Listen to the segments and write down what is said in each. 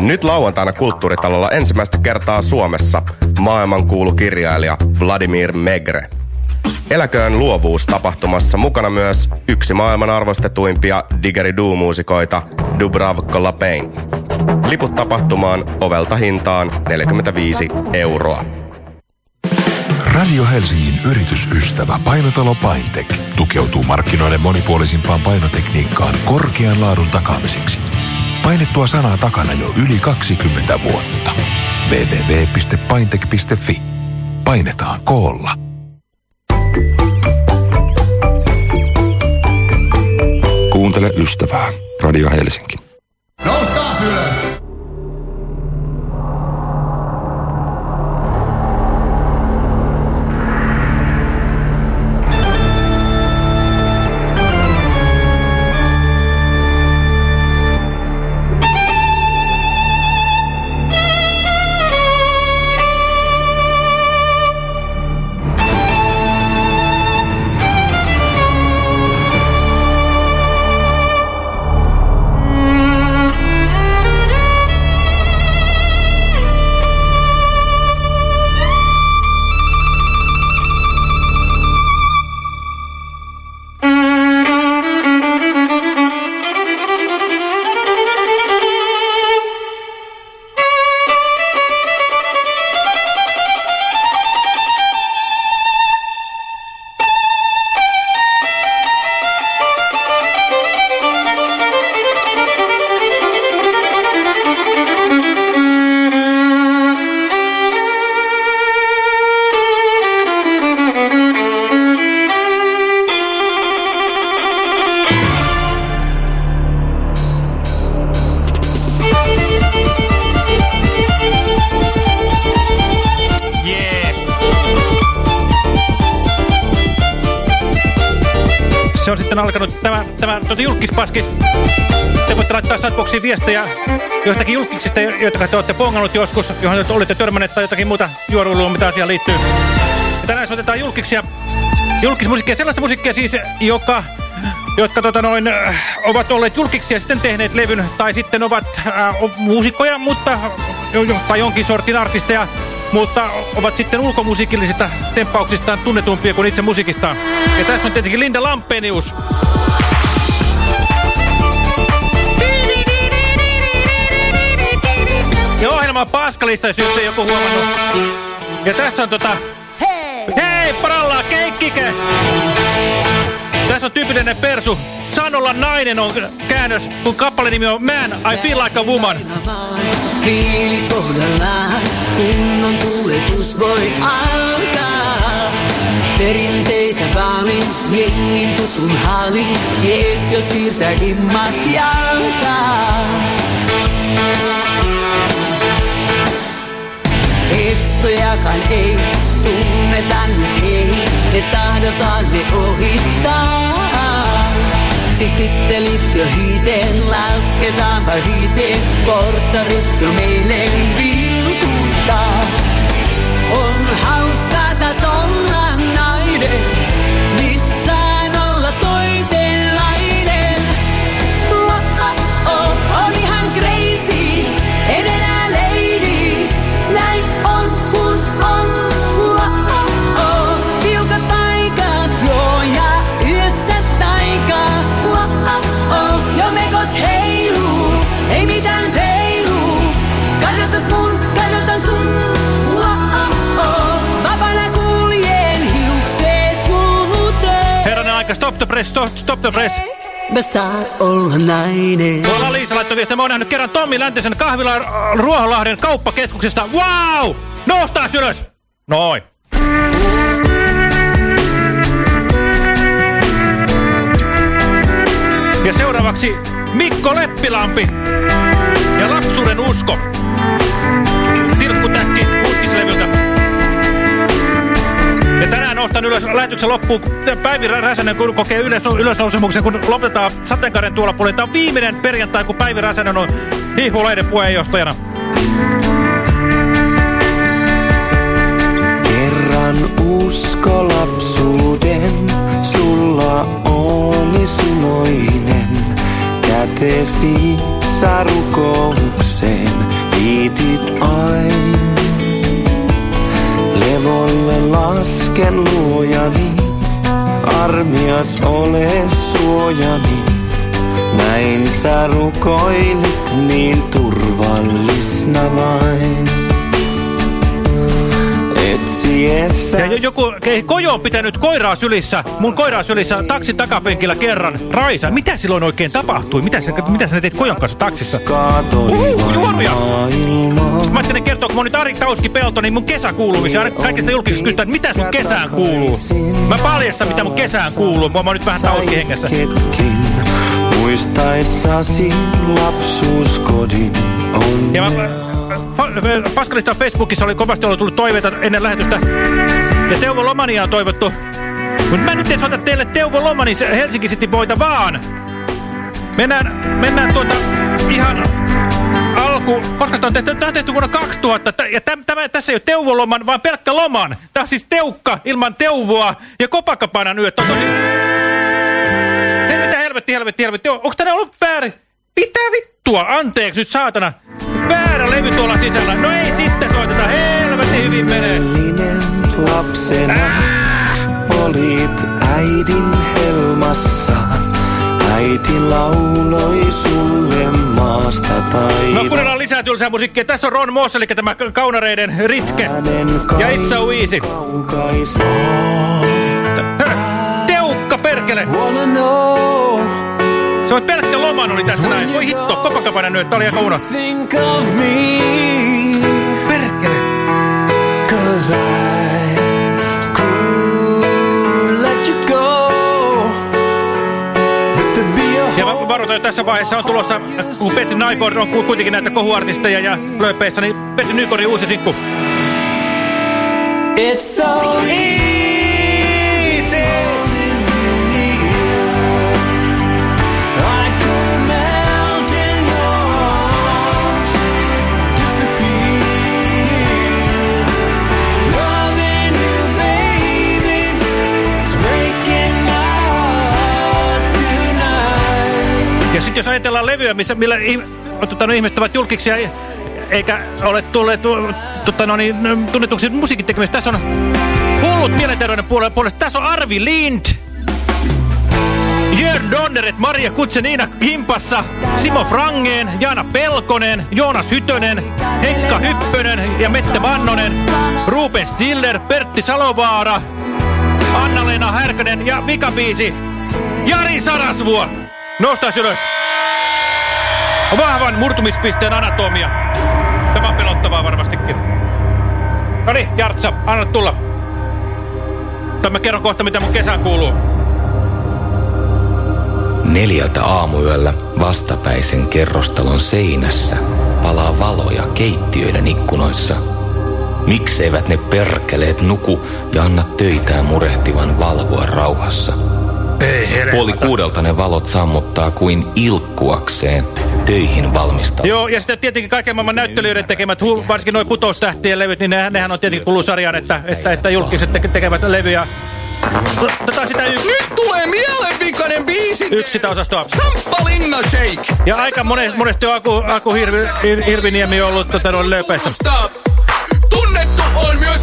Nyt lauantaina kulttuuritalolla ensimmäistä kertaa Suomessa maailmankuulu kirjailija Vladimir Megre. Eläköön luovuus tapahtumassa mukana myös yksi maailman arvostetuimpia digeridoo-muusikoita Dubravko Lapain. Liput tapahtumaan ovelta hintaan 45 euroa. Radio Helsingin yritysystävä painotalo Paintek tukeutuu markkinoiden monipuolisimpaan painotekniikkaan korkean laadun takaamiseksi. Painettua sanaa takana jo yli 20 vuotta. www.paintek.fi. Painetaan koolla. Kuuntele ystävää. Radio Helsinki. Alkanut tämä, tämä tuota julkispaskis. Te voitte laittaa Satboxiin viestejä joistakin julkisista, joita te olette pongannut joskus, johon te olette törmänneet tai jotakin muuta juoruilua, mitä asiaan liittyy. Ja tänään soitetaan julkiksia, julkismusiikkia, sellaista musiikkia siis, joka jotka tota noin, äh, ovat olleet julkiksi ja sitten tehneet levyn, tai sitten ovat äh, muusikkoja, mutta, tai jonkin sortin artisteja, mutta ovat sitten ulkomusiikillisista temppauksistaan tunnetumpia kuin itse musiikistaan. Ja tässä on tietenkin Linda Lampenius. Ja ohjelma on paskalista, jos ei joku huomannut. Ja tässä on tota... Hei! Hei, paralla, keikkike! Tässä on tyypillinen persu. Saan olla nainen on käännös, kun kappaleen nimi on Man, I Feel Like a Woman. Fiilis kohdallaan, kunnon tuletus voi alkaa. Perinteitä vaalin, jengin tutun halin, jees jo siirtää himmat jalkaa. Estojakaan ei tunneta nyt hei, ne tahdotaan ne ohittaa. Siis tittelit jo hiiteen, lasketaanpa viiteen, portsarit jo meille vilkuttaa. On hauskaa taas olla nainen, stop, stop the press. Mä saat olla nainen. Tuolla Liisa laittoi viestiä, mä oon nähnyt kerran Tommi Läntisen kahvila Ruoholahden kauppakeskuksesta. Wow! Nostaa ylös! Noin. Ja seuraavaksi Mikko Leppilampi ja Lapsuuden usko. Tilkkutäkki Ja tänään nostan ylös lähetyksen loppuun Päivi Räsänen, kun kokee ylös, ylösnousemuksen, kun lopetetaan sateenkaaren tuolla puolella. Tämä on viimeinen perjantai, kun Päivi Räsänen on hiihuleiden puheenjohtajana. Kerran usko lapsuuden, sulla oli suloinen, kätesi sarukouksen. lapseen liitit ain. Levolle lasken luojani, armias ole suojani. Näin sä rukoilit niin turvallisna vain. Ja jo- joku, Kojo on pitänyt koiraa sylissä, mun koiraa sylissä taksin takapenkillä kerran. Raisa, mitä silloin oikein tapahtui? Mitä sä, mitä sä teit Kojon kanssa taksissa? Uhu, juoruja! Mä ajattelin kertoa, kun mä olin Ari Tauski Pelto, niin mun kesäkuulumisia. Aina kaikista julkisista kysytään, että mitä sun kesään kuuluu. Mä paljastan, mitä mun kesään kuuluu. Mä oon nyt vähän Tauski hengessä. Muistaessasi lapsuuskodin on. Ja mä, Paskalista Facebookissa oli kovasti ollut tullut toiveita ennen lähetystä. Ja Teuvo Lomania on toivottu. Mutta mä nyt en soita teille Teuvo Lomanin se Helsinki City Boyta vaan. Mennään, mennään tuota ihan alku, koska tämä on tehty, tämä on tehty vuonna 2000, tä- ja täm, tämä, tässä ei ole Teuvo Loman, vaan pelkkä Loman. Tämä on siis Teukka ilman Teuvoa ja Kopakapanan yöt on tosi... Mitä helvetti, helvetti, helvetti, onko tänne ollut väärin? Mitä vittua? Anteeksi nyt saatana. Väärä levy tuolla sisällä. No ei sitten soiteta. Helvetti hyvin menee. Lapsena olit äidin helmassa. Äiti lauloi sulle maasta No taivaan. kuunnellaan lisää tylsää musiikkia. Tässä on Ron Moss, eli tämä kaunareiden ritke. Ja It's So Easy. Teukka perkele. Se on pelkkä loman oli tässä näin. Voi hitto, Kopakapanan nyt. Tää oli aika uno. Think of me, Perkele. cause I could let you go. But to be a Ja mä varoitan, että tässä vaiheessa on tulossa, kun Petri Naikor on ku- kuitenkin näitä kohuartisteja ja lööpeissä, niin Petri Nykorin uusi sinkku. It's so easy. Sitten jos ajatellaan levyä, missä, millä tota, no, ihmiset ovat julkiksi ja eikä ole tulleet tu- tota, no, niin, tunnetuksi musiikin tekemistä. Tässä on hullut mielenterveyden puolesta. Tässä on Arvi Lind. Jörn Donneret, Maria Kutsenina Himpassa, Simo Frangeen, Jaana Pelkonen, Joonas Hytönen, Henkka Hyppönen ja Mette Vannonen, Ruben Stiller, Pertti Salovaara, Anna-Leena Härkönen ja vikabiisi Jari Sarasvuo. Nostais ylös. Vahvan murtumispisteen anatomia. Tämä on pelottavaa varmastikin. No niin, Jartsa, anna tulla. Tai mä kerron kohta, mitä mun kesään kuuluu. Neljältä aamuyöllä vastapäisen kerrostalon seinässä palaa valoja keittiöiden ikkunoissa. Mikseivät ne perkeleet nuku ja anna töitään murehtivan valvoa rauhassa? Puoli kuudelta ne valot sammuttaa kuin ilkkuakseen töihin valmista. Joo, ja sitten tietenkin kaiken maailman näyttelijöiden tekemät, varsinkin nuo putoustähtien levyt, niin nehän, nehän on tietenkin kuuluu sarjaan, että, että, että julkiset te tekevät levyjä. Tätä sitä yksi, Nyt tulee mielenvikainen biisi. yksi sitä osastoa. Samppalinna Shake. Ja aika monesti, monesti on Aku, Aku Hirvi, Hir- Hirviniemi ollut tota, noin lööpeissä. Stop.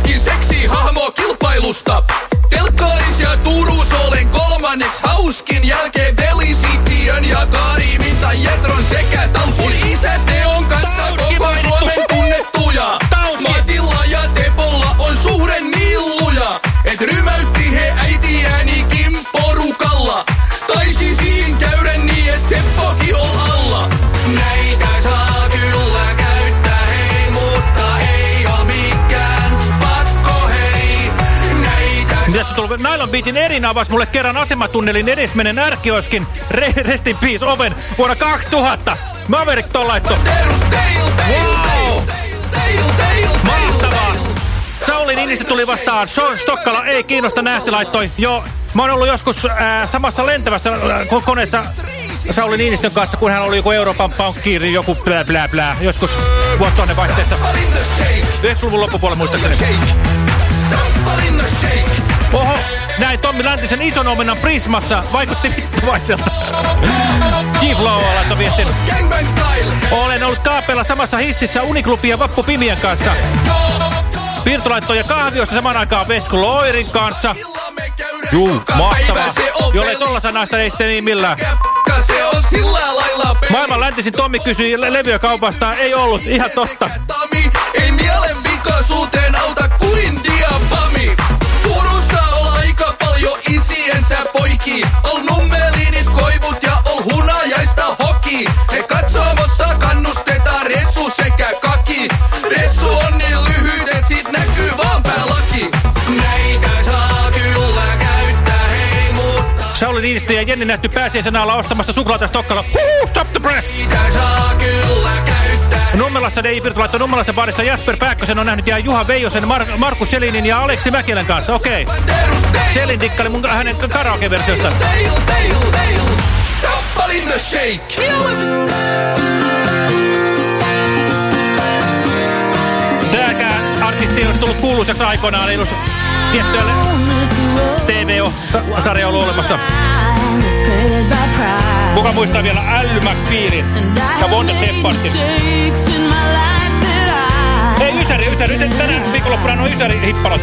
On myöskin seksi hahmo kilpailusta. Telkkaris ja Turus olen kolmanneksi hauskin jälkeen Felicitien ja Karimin tai Jetron sekä Tauskin isä Teon kanssa Tauski koko mainittu. Suomen tunnettuja. Matilla ja Tepolla on suhde nilluja. Et rymäytti Nylon Beatin Erin avasi mulle kerran asematunnelin edesmenen ärkioskin Re Rest in Peace Oven vuonna 2000. Maverick ton laitto. Wow! Mahtavaa! Sauli Niinistö tuli vastaan. Sean Stokkala ei kiinnosta nähti laittoi. Joo, mä oon ollut joskus äh, samassa lentävässä äh, ko- koneessa Sauli Niinistön kanssa, kun hän oli joku Euroopan pankkiiri, joku blä blä blä. Joskus vuosi vaihteessa. 90-luvun loppupuolella muistaakseni. Oho, näin Tommi Läntisen ison omenan Prismassa. Vaikutti vittuvaiselta. G-Flow laittoi viestin. Olen ollut kaapeella samassa hississä Uniklubin ja Vappu Pimien kanssa. Pirtu laittoi ja kahviossa saman aikaan Vesku Loirin kanssa. Juu, mahtavaa. Jollei tollasa naista ei sitten niin millään. On. Maailman läntisin Tommi kysyi le levyä kaupasta. Ei ollut, ihan totta. Poiki. On nummelinit, koivut ja on hunajaista hoki. He katsomossa kannustetaan resu sekä kaki. Resu on niin lyhyt, et sit näkyy vaan päälaki. Näitä saa kyllä käyttää, hei mutta Sauli Niinistö ja Jenni nähty pääsiäisen alla ostamassa suklaata Stokkalla. Huu, stop the press! näitä saa. Nummelassa Dei Pirtu laittoi Nummelassa baarissa Jasper Pääkkösen on nähnyt ja Juha Veijosen, Mar Markus Selinin ja Aleksi Mäkelän kanssa. Okei. Okay. Selin dikkali mun hänen karaoke-versiosta. Tääkään artisti olisi tullut kuuluisaksi aikoinaan, ei tiettyä TV-sarja ollut olemassa. Kuka muistaa vielä Ally McBealin ja Wanda Shepherdin? Ei, Ysäri, Ysäri, Ysäri. Tänä viikonloppuna on Ysäri hippalot.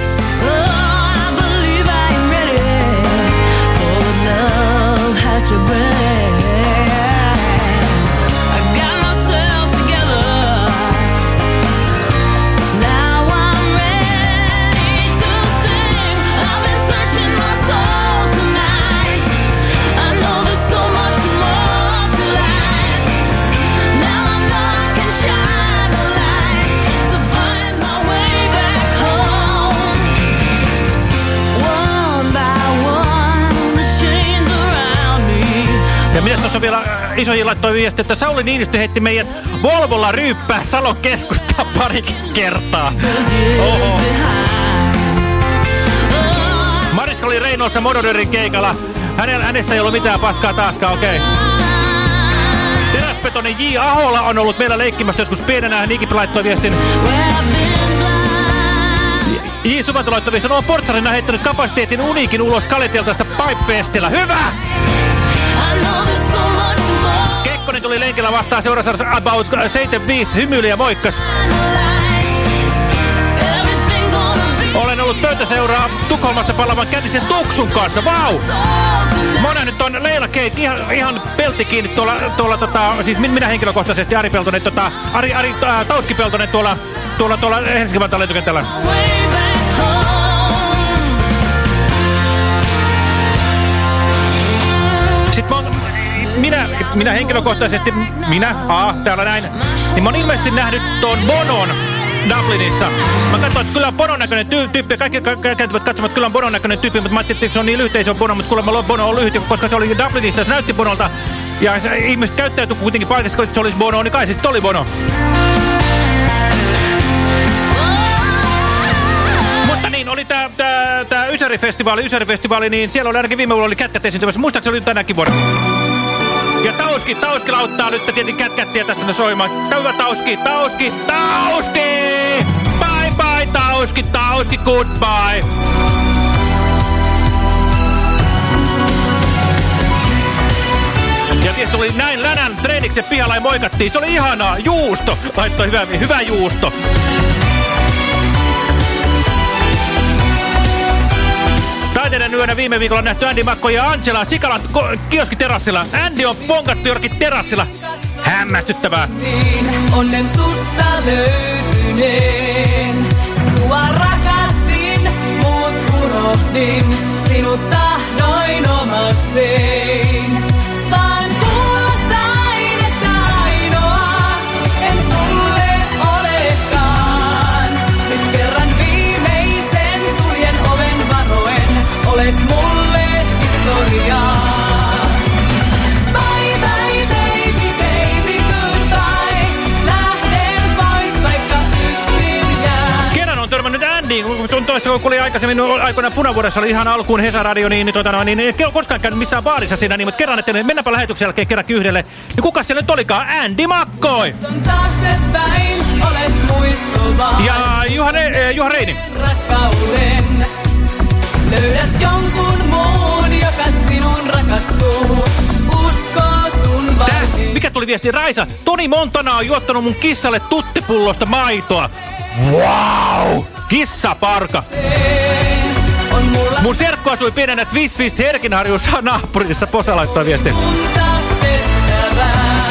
Ja mies tuossa vielä äh, isoji laittoi viesti, että Sauli Niinistö heitti meidät Volvolla ryyppää Salon keskustaa pari kertaa. Oho. Mariska oli Reinoissa Mododerin keikalla. Hänellä, hänestä ei ollut mitään paskaa taaskaan, okei. Okay. Teräspetonen J. Ahola on ollut meillä leikkimässä joskus pienenä. Hän ikinä laittoi viestin. J. Suvanto laittoi viestin. On Portsarina heittänyt kapasiteetin uniikin ulos Kaletieltaista Pipe-festillä. Hyvä! Kekkonen tuli lenkillä vastaan seurassa About 75 hymyili ja moikkas. Olen ollut pöytäseuraa Tukholmasta palavan kätisen Tuksun kanssa. Vau! Mä oon nähnyt ton Leila Kate ihan, ihan pelti kiinni tuolla, tuolla tota, siis min- minä henkilökohtaisesti Ari Peltonen, tota, Ari, Ari äh, Tauski Peltonen tuolla, tuolla, tuolla Helsingin Vantaan lentokentällä. Minä, minä henkilökohtaisesti, minä, A, täällä näin, niin mä oon ilmeisesti nähnyt ton Bonon Dublinissa. Mä katsoin, että kyllä on Bonon näköinen ty tyyppi. Kaikki ka kääntyvät katsomaan, että kyllä on Bonon näköinen tyyppi, mutta mä ajattelin, että se on niin lyhyt, ei se on Bono, mutta kuulemma Bono on lyhyt, koska se oli Dublinissa se näytti Bonolta. Ja se, ihmiset käyttäytyi kuitenkin paikassa, että se olisi Bono, niin kai se sitten oli Bono. Mutta niin, oli tää, tää, tää Ysäri-festivaali, niin siellä oli ainakin viime vuonna oli kätkät esiintymässä. Muistaakseni oli tänäkin vuonna. Ja Tauski, Tauski lauttaa nyt tietenkin kätkättiä tässä soimaan. Hyvä Tauski, Tauski, Tauski! Bye bye Tauski, Tauski, goodbye! Ja tietysti oli näin länän treeniksen pihalla ja moikattiin. Se oli ihanaa. Juusto. Laittoi hyvä, hyvä juusto. Taiteiden yönä viime viikolla nähty Andy Makko ja Angela Sikalan kioskiterassilla. Andy on ponkattu jorkin terassilla. Hämmästyttävää. Onnen susta löytyneen. Sua rakastin, muut unohdin. Sinut tahdoin omakseen. Niin, kun oli aikaisemmin aikoina punavuodessa oli ihan alkuun Hesa-radio, niin, niin, tota, no, niin ei koskaan käynyt missään baarissa siinä, niin, mutta kerran, että mennäänpä lähetyksen jälkeen kerran yhdelle. Niin kuka siellä nyt olikaan? Andy Makkoi! Ja Juha, Re Juha Reini. Rakkauden. Löydät jonkun muun, joka sinun rakastuu. Usko sun Tää, mikä tuli viesti? Raisa, Toni Montana on juottanut mun kissalle tuttipullosta maitoa. Wow! Kissaparka. Mun serkku asui pienenä Twistfist Herkinharjussa naapurissa. Posa laittaa viesti. sun taas tehtävää.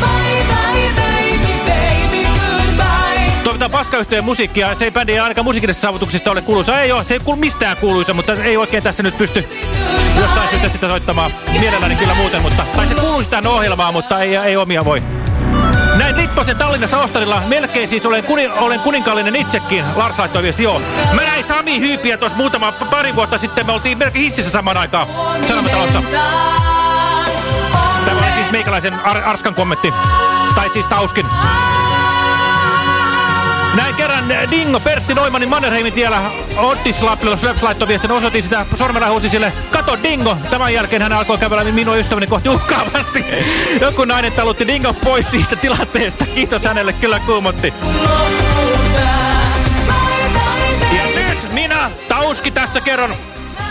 Bye bye baby, baby goodbye. Toivotaan paskayhtyeen musiikkia. Se ei bändi ainakaan musiikillisista saavutuksista ole kuuluisa. Ei ole, se ei kuulu mistään kuuluisa, mutta ei oikein tässä nyt pysty jostain syystä sitä soittamaan. Mielelläni kyllä muuten, mutta... Tai se kuuluisi tähän ohjelmaan, mutta ei, ei omia voi. Näin Lipposen Tallinnassa Ostarilla. Melkein siis olen, kuni, olen kuninkaallinen itsekin. Lars laittoi viesti, joo. Mä näin Sami Hyypiä tuossa muutama pari vuotta sitten. Me oltiin melkein hississä samaan aikaan. Sanomatalossa. Tämä oli siis meikäläisen ar Arskan kommentti. Tai siis Tauskin. Näin kerran eh, Dingo Pertti Noimanin Mannerheimin tiellä Ottis Lappila Slöps laittoi viestin, osoitin sitä sormella huusi sille, kato Dingo. Tämän jälkeen hän alkoi kävellä minun ystäväni kohti uhkaavasti. Joku nainen talutti Dingo pois siitä tilanteesta. Kiitos hänelle, kyllä kuumotti. Ja nyt minä, Tauski, tässä kerron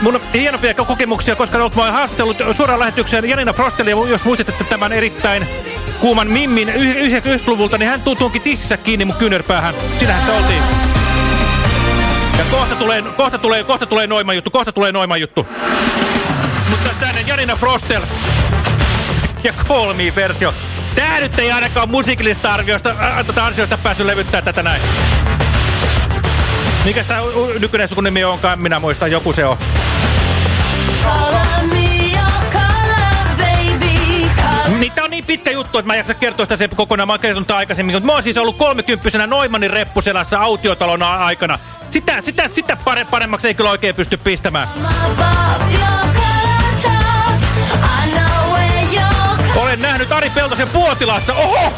mun hienompia kokemuksia, koska olet haastellut suoraan lähetykseen Janina Frostelia, jos muistatte tämän erittäin kuuman Mimmin 90-luvulta, niin hän tuunkin tississä kiinni mun kyynärpäähän. Sinähän se oltiin. Ja kohta tulee, kohta tulee, kohta tulee Noiman juttu, kohta tulee Noiman juttu. Mutta tänne Janina Frostel ja Call Me-versio. Tää nyt ei ainakaan musiikillista arvioista, tätä ansioista päässyt levyttää tätä näin. Mikäs tää nykyinen sukunimi onkaan, minä muistan, joku se on. Niin pitkä juttu, että mä en jaksa kertoa sitä se kokonaan. Mä oon kertonut aikaisemmin. Mutta mä oon siis ollut kolmekymppisenä Noimanin reppuselässä autiotalon aikana. Sitä, sitä, sitä pare, paremmaksi ei kyllä oikein pysty pistämään. Olen nähnyt Ari Peltosen Puotilassa. Oho!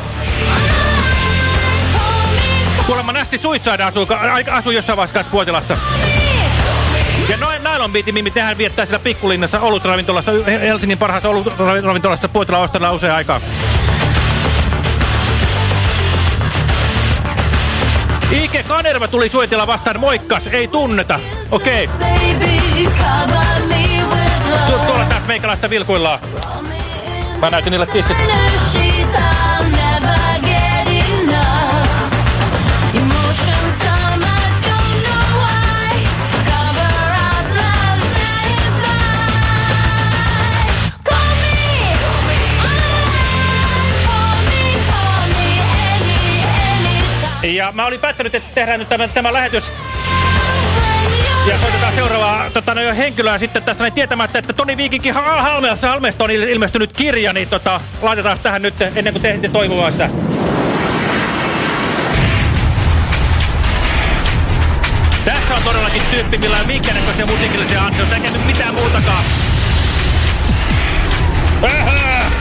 Kuulemma Nästi Suitside asuu, asuu jossain vaiheessa Puotilassa. Ja noin Nylon Beatin mimit, nehän viettää siellä pikkulinnassa olutravintolassa, Helsingin parhaassa olutravintolassa Puotila Ostarilla usein aikaa. Ike Kanerva tuli suojatella vastaan, moikkas, ei tunneta. Okei, tu tuolla tässä meikäläistä vilkuillaan. Mä näytin niille tissit. Ja mä olin päättänyt, että tehdään nyt tämä, tämä lähetys. Ja soitetaan seuraavaa tota, no, henkilöä sitten tässä näin tietämättä, että Toni Viikinkin ha Halmeesta, on il- ilmestynyt kirja, niin tota, laitetaan tähän nyt ennen kuin te ehditte toivomaan sitä. Tässä on todellakin tyyppi, millä on minkäännäköisiä musiikillisia ansioita, eikä nyt mitään muutakaan. Ähä!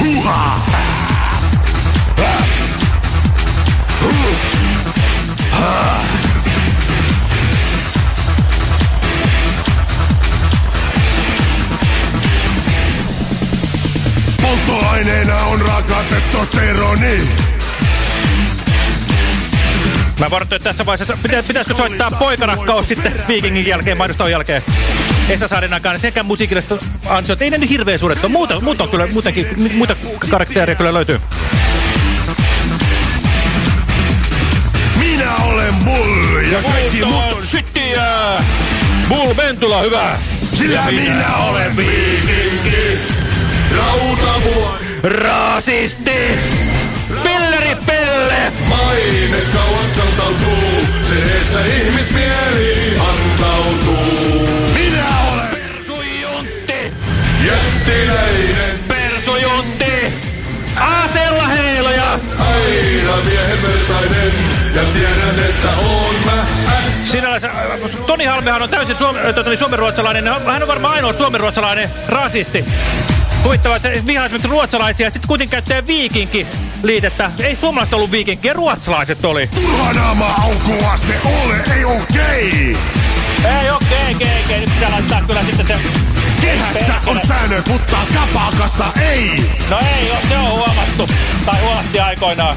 Huha! Polttoaineena on raaka testosteroni. Mä että tässä vaiheessa pitä, pitäisikö soittaa poikarakkaus sitten viikingin jälkeen, mainoston jälkeen. Esa Saarinakaan sekä musiikillista ansiot. Ei ne nyt hirveän suuret ole. Muuta, muuta on kyllä, muutenkin, muita karaktereja kyllä löytyy. Minä olen Bull ja kaikki muut on shittiä! Bull Ventula, hyvä! Sillä minä olen viikinki. Rautavuori. Rasisti! Pilleri Pelle! Maine kauas kantautuu. Se, että ihmismieli antautuu. Minä olen Persujuntti! jättiläinen. Persujuntti! Asella heiloja! Aina miehen vertainen. Ja tiedän, että on mä Sinällänsä, äh, Toni Halmehan on täysin suom, äh, tota, niin suomenruotsalainen. Hän on varmaan ainoa suomenruotsalainen rasisti. Se vihaa esimerkiksi ruotsalaisia, ja sitten kuitenkin käyttää viikinki liitettä. Ei suomalaiset ollut viikinki, ruotsalaiset oli. Turhanaama aukoaste ole, ei okei! Ei okei, okei, okei. Nyt pitää laittaa kyllä sitten se... Kehässä on säännöt, mutta kapakasta ei! No ei, se on huomattu. Tai huomatti aikoinaan.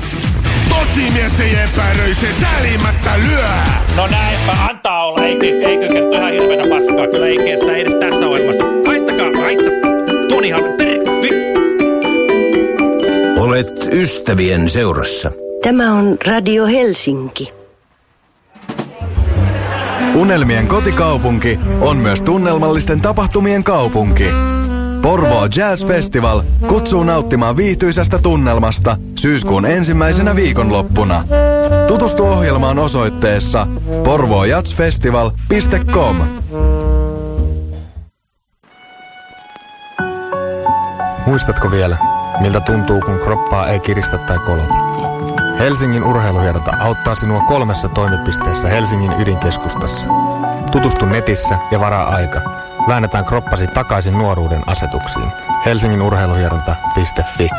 Tosimiesten epäröisen säälimättä lyö! No näinpä, antaa olla. Eikö, eikö kettu ihan hirveätä paskaa? Kyllä ei kestä edes tässä ohjelmassa. Haitsa. Tonihan, Olet ystävien seurassa. Tämä on Radio Helsinki. Unelmien kotikaupunki on myös tunnelmallisten tapahtumien kaupunki. Porvoo Jazz Festival kutsuu nauttimaan viihtyisästä tunnelmasta syyskuun ensimmäisenä viikonloppuna. Tutustu ohjelmaan osoitteessa porvoojazzfestival.com. Muistatko vielä, miltä tuntuu, kun kroppaa ei kiristä tai kolota? Helsingin urheiluhieronta auttaa sinua kolmessa toimipisteessä Helsingin ydinkeskustassa. Tutustu netissä ja varaa aika. Väännetään kroppasi takaisin nuoruuden asetuksiin. helsinginurheiluhieronta.fi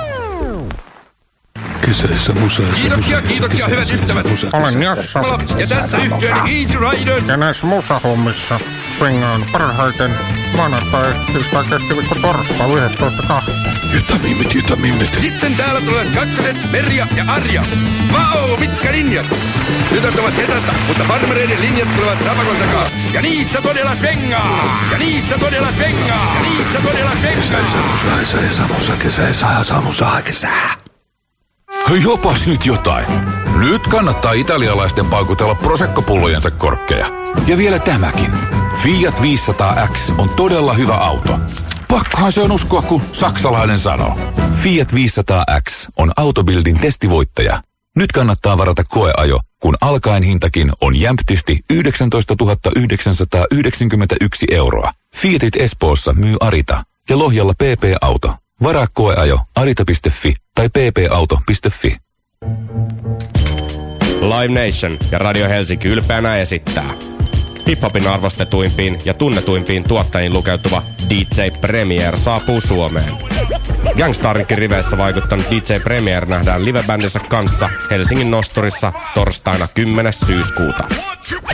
Kesäisessä museessa. Kiitoksia, kiitoksia hyvät ystävät. Olen Jassa. Ja tässä yhtiöni Easy Riders. Ja näissä musahommissa swingaan parhaiten maanantai, tiistai, keskiviikko, torstai 11.2. Jytä mimmit, jytä mimmit. Sitten täällä tulevat kakkoset, Merja ja Arja. Vau, mitkä linjat! Tytöt ovat hetätä, mutta farmereiden linjat tulevat rapakon takaa. Ja niissä todella svengaa! Ja niissä todella svengaa! Ja niissä todella svengaa! Kesäisessä musa, kesäisessä musa, kesää. Jopas nyt jotain. Nyt kannattaa italialaisten paukutella prosekkopullojensa korkkeja. Ja vielä tämäkin. Fiat 500X on todella hyvä auto. Pakkohan se on uskoa, kun saksalainen sanoo. Fiat 500X on Autobildin testivoittaja. Nyt kannattaa varata koeajo, kun alkaen hintakin on jämptisti 19 991 euroa. Fiatit Espoossa myy Arita ja Lohjalla PP-auto. Varaa koeajo arita.fi tai ppauto.fi. Live Nation ja Radio Helsinki ylpeänä esittää. Hiphopin arvostetuimpiin ja tunnetuimpiin tuottajiin lukeutuva DJ Premier saapuu Suomeen. Gangstarinkin riveissä vaikuttanut DJ Premier nähdään livebändinsä kanssa Helsingin Nosturissa torstaina 10. syyskuuta.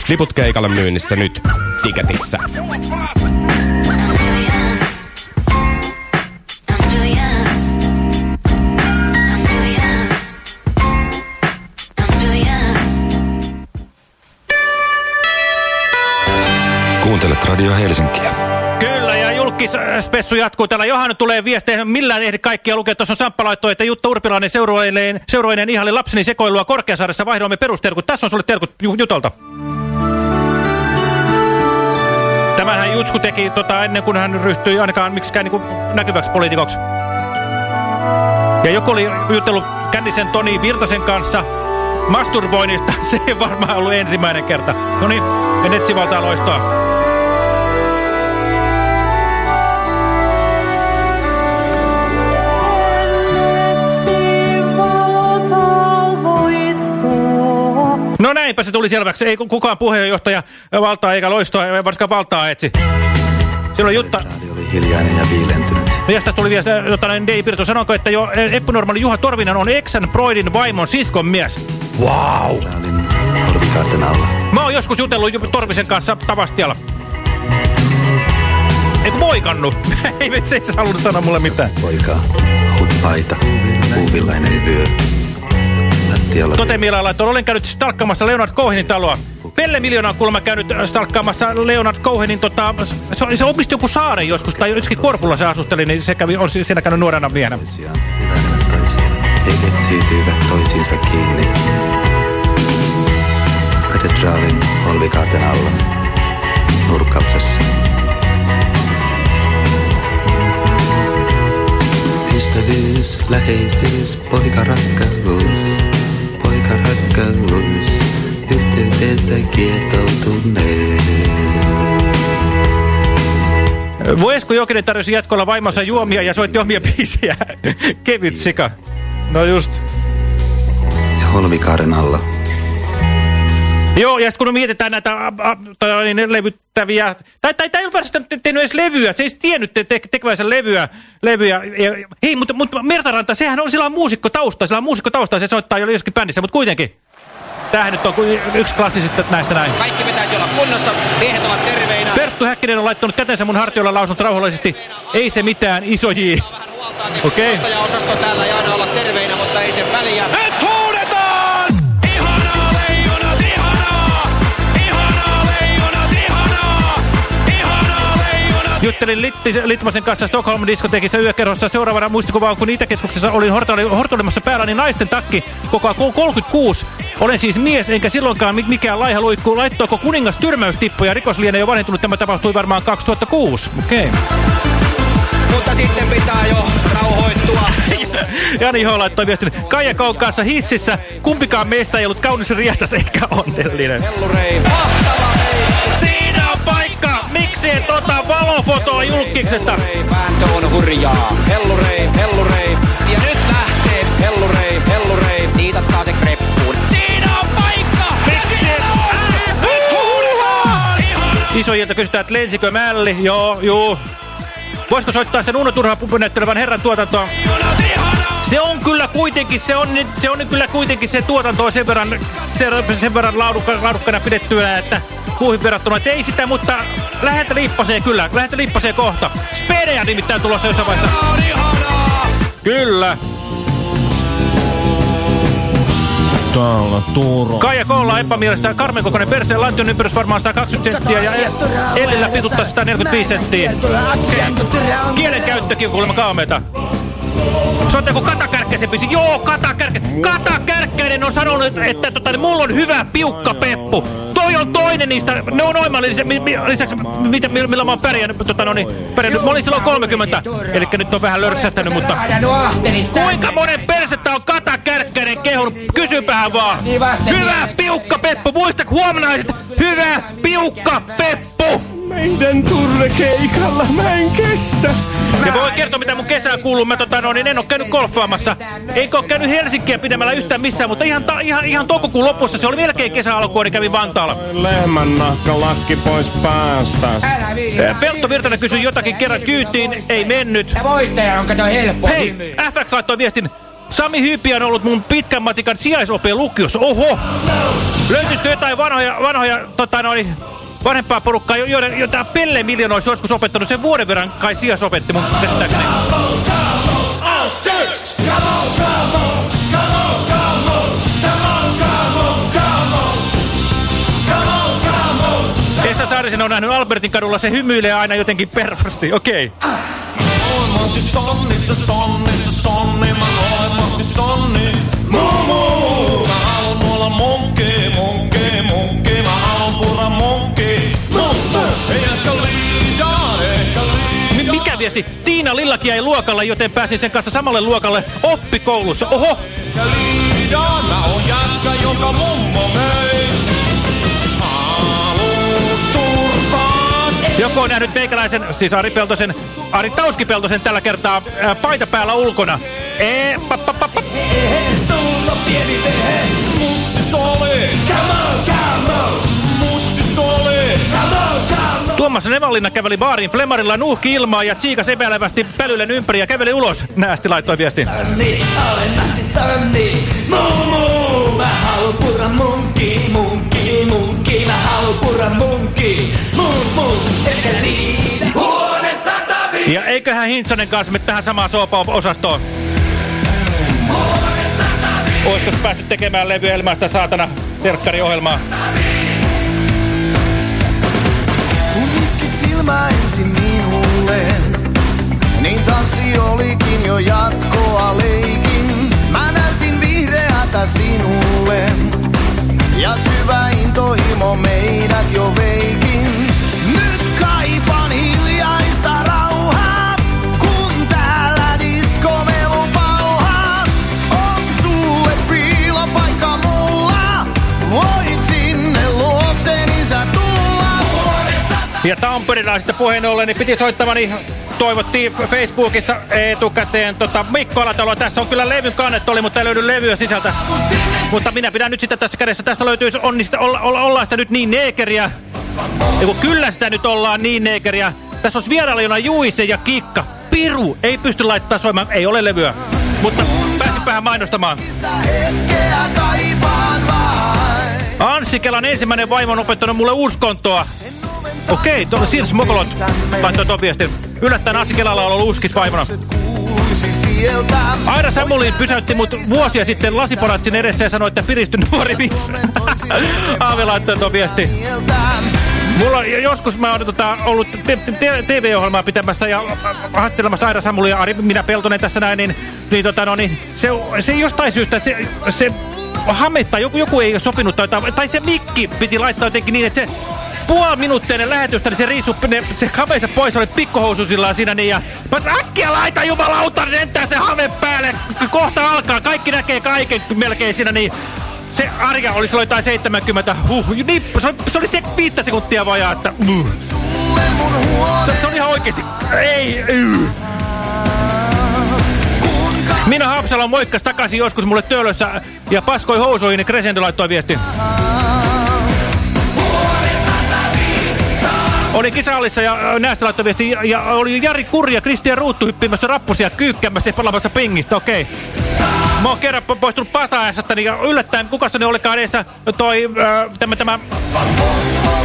Liput keikalle myynnissä nyt Tiketissä. Kuuntelet Radio Helsinkiä. Kyllä, ja julkispessu jatkuu. Täällä Johanna tulee viestejä, millään ehdi kaikkia lukea. Tuossa on Samppa laittoi, että Jutta Urpilainen seurueineen, seurueineen ihalle lapseni sekoilua Korkeasaaressa vaihdoimme perusterkut. Tässä on sulle terkut Ju- Jutolta. Tämänhän Jutsku teki tota, ennen kuin hän ryhtyi ainakaan miksikään niin näkyväksi poliitikoksi. Ja joku oli jutellut Kännisen Toni Virtasen kanssa masturboinnista. Se ei varmaan ollut ensimmäinen kerta. No niin, ja netsivaltaa loistoa. Näinpä se tuli selväksi. Ei kukaan puheenjohtaja valtaa eikä loistoa, ei varsinkaan valtaa etsi. Silloin Jutta... oli hiljainen ja viilentynyt. Ja tästä tuli vielä jotain Dei Pirto. Sanonko, että jo epänormaali Juha Torvinen on Exan Broidin vaimon siskon mies? Wow! Mä oon joskus jutellut Torvisen kanssa Tavastialla. Eikö moikannu? ei se itse halunnut sanoa mulle mitään. Poika, ahut paita, puuvillainen vyö. Lattialla Tote Miela laittoi, olen käynyt stalkkaamassa Leonard Cohenin taloa. Pelle Miljoona on kuulemma käynyt stalkkaamassa Leonard Cohenin, tota, se, se opisti joku saaren joskus, tai jossakin Korpulla se asusteli, niin se kävi, on siinä käynyt nuorena miehenä. He etsiytyivät toisiinsa kiinni. Katedraalin olvikaaten alla. Nurkkauksessa. Ystävyys, läheisyys, poikarakkaus. Poikarakkaus. Yhteydessä kietoutuneet. Voisiko Jokinen tarjosi jatkolla vaimonsa juomia ja soitti omia biisejä? Kevyt sika. No just. Ja holmikaaren alla. Joo, ja sitten kun me mietitään näitä a, a, toi, niin levyttäviä, tai, tai, tai ei ole varsinaisesti te, tehnyt edes levyä, se ei tiennyt te, te, tekevänsä levyä, levyä. Ja, hei, mutta, mutta Mertaranta, sehän on, sillä on muusikko tausta, sillä on muusikko tausta, se soittaa jo joskin bändissä, mutta kuitenkin. Tämähän nyt on yksi klassisista näistä näin. Kaikki pitäisi olla kunnossa, miehet ovat terveinä. Perttu Häkkinen on laittanut kätensä mun hartioilla lausunut rauhallisesti. Ei se mitään, iso J. Okei. Okay. Ja osasto täällä ei aina olla terveinä, mutta ei se väliä. Nyt huudetaan! Litti, Litmasen kanssa Stockholm diskoteekissa yökerhossa. Seuraavana muistikuva on, kun Itäkeskuksessa olin hortolemassa päällä, niin naisten takki koko ajan 36. Olen siis mies, enkä silloinkaan mi- mikään laiha luikku. Laittoiko kuningas tyrmäystippuja? Rikos lienee jo vanhentunut. Tämä tapahtui varmaan 2006. Okei. Okay. Mutta sitten pitää jo rauhoittua. Jani H. laittoi viestin. Kaija Koun kanssa hississä. Kumpikaan meistä ei ollut kaunis riehtäs eikä onnellinen. Hellurei, mahtava Siinä on paikka! Miksi et ota valofotoa julkiksesta? Vääntö on hurjaa. Hellurei, hellurei. Ja nyt lähtee. Hellurei, hellurei. Niitatkaa se kreppuun. Siinä on paikka! Huudetaan! Isoilta kysytään, että lensikö mälli? Joo, juu. Voisiko soittaa sen Uno Turha näyttelevän herran tuotantoa? Se on kyllä kuitenkin, se on, se on kyllä kuitenkin se tuotanto on sen verran, sen, verran laadukka, laadukkana pidettyä, että puuhin verrattuna, että ei sitä, mutta lähettä liippasee kyllä, lähettä liippasee kohta. Spedeja nimittäin tulossa jossain vaiheessa. Kyllä. Täällä Tuuro. Kaija Koolla epämielestä Karmen kokoinen perseen lantion ympärys varmaan 120 senttiä ja Ellillä pituttaa 145 senttiä. Kielen käyttökin on kuulemma kaameeta. Soittako Kata Kärkkäisen pisi? Joo, Kata Kärkkä. Kata Kärkkäinen on sanonut, että tota, mulla on hyvä piukka peppu. Toi on toinen niistä, ne on noin lisäksi, mi, mi, lisäksi mitä, millä, mä oon pärjännyt, tota, no niin, pärjännyt. Mä olin silloin 30, eli nyt on vähän lörsättänyt, mutta kuinka monen persettä on Kata Kärkkäinen kehunut? Kysypähän vaan. Hyvä piukka peppu, muista huomenna, hyvä piukka peppu. Meidän turrekeikalla mä en kestä. Ja voi kertoa, mitä mun kesään kuuluu. Mä tota, no, niin en ole käynyt golfaamassa. Eikä ole käynyt Helsinkiä pidemmällä yhtään missään, mutta ihan, ta, ihan, ihan toukokuun lopussa se oli melkein kesäalku, niin kävin Vantaalla. Lehmän nahka lakki pois päästä. Ää, Peltto Virtanen kysyi jotakin kerran kyytiin, ei mennyt. Ja voittaja on kato helppo. Hei, FX laittoi viestin. Sami Hyypi on ollut mun pitkän matikan sijaisopeen lukiossa. Oho! Löytyisikö jotain vanhoja, vanhoja tota noin, vanhempaa porukkaa, jo- joiden, jota Pelle Miljoona olisi joskus opettanut sen vuoden verran kai sijaisopetti mun käsittääkseni. Esa Saarisen on nähnyt Albertin kadulla, se hymyilee aina jotenkin pervasti. Okei. Okay. Olemasti ehkä ehkä Mikä viesti? Tiina Lillakia ei luokalla, joten pääsin sen kanssa samalle luokalle oppikoulussa. Oho! Ehkä mä oon jätkä, jonka mummo möi. Joku on nähnyt meikäläisen, siis Ari Peltosen, Ari Tauski-Peltosen tällä kertaa ää, paita päällä ulkona. Ee, pa, pa, pa, pa. Tullo pieni perhe, mutsi sole. Come on, come Tuomas Nevallinna käveli baariin Flemmarilla nuuhki ilmaa ja Tsiikas epäilevästi pälyllen ympäri ja käveli ulos. Näästi laittoi viestin. Olen sonni. Mumu, mä haluun purra munki, munki, munki. Mä haluun purra munki, mun, mun. Ehkä liitä. Huone satavi. Ja eiköhän Hintsanen kanssa mene tähän samaan soapa-osastoon. Olisiko päästy tekemään levyelmästä saatana terkkariohjelmaa? Ilmaisi minulle. Niin tanssi olikin jo jatkoa leikin. Mä näytin vihreätä sinulle. Ja syvä intohimo meidät jo veikin. Ja Tamperelaisista puheen ollen, niin piti soittamani, toivottiin Facebookissa etukäteen tota, Mikko Alatalo. Tässä on kyllä levyn kannet oli, mutta ei löydy levyä sisältä. Mutta minä pidän nyt sitä tässä kädessä. Tästä löytyisi, on, niistä, olla, olla, ollaan sitä nyt niin neekeriä. Ja kun kyllä sitä nyt ollaan niin neekeriä. Tässä olisi vierailijana Juise ja Kikka. Piru ei pysty laittamaan soimaan, ei ole levyä. Mutta pääsinpähän mainostamaan. Anssi Kelan ensimmäinen vaimo on opettanut mulle uskontoa. Okei, tuolla Sirs Mokolot laittoi tuon viestin. Yllättäen Anssi Kelalla on ollut uskis vaimona. Aira Samulin pysäytti mut vuosia sitten lasiparatsin edessä ja sanoi, että piristy nuori mies. Aavi laittoi tuon viestin. Mulla on, joskus mä oon tota, ollut TV-ohjelmaa pitämässä ja haastelemassa Aira Samuli ja Ari Minä Peltonen tässä näin, niin, niin, tota, no, niin se, se jostain syystä se, se hametta, joku, joku ei ole sopinut tai, tai se mikki piti laittaa jotenkin niin, että se puoli minuuttia ennen lähetystä, niin se riisu ne, se hameensa pois, oli pikkuhoususillaan siinä niin ja äkkiä laita jumalauta, niin lentää se hame päälle, kohta alkaa, kaikki näkee kaiken melkein siinä niin se Arja oli silloin jotain 70, huh, niin, se, oli, se oli se viittä sekuntia vajaa, että uh. se, se oli ihan oikeesti, ei, uh. Minä Hapsala moikkas takaisin joskus mulle töölössä ja paskoi housuihin, niin Crescendo laittoi viesti. Oli kisallissa ja näistä laittoi viesti ja, oli Jari Kurja ja Kristian Ruuttu hyppimässä rappusia kyykkämässä ja palaamassa pingistä, okei. Okay. Mä oon kerran poistunut pataajasta, niin yllättäen kuka se olikaan edessä toi äh, tämä, tämä,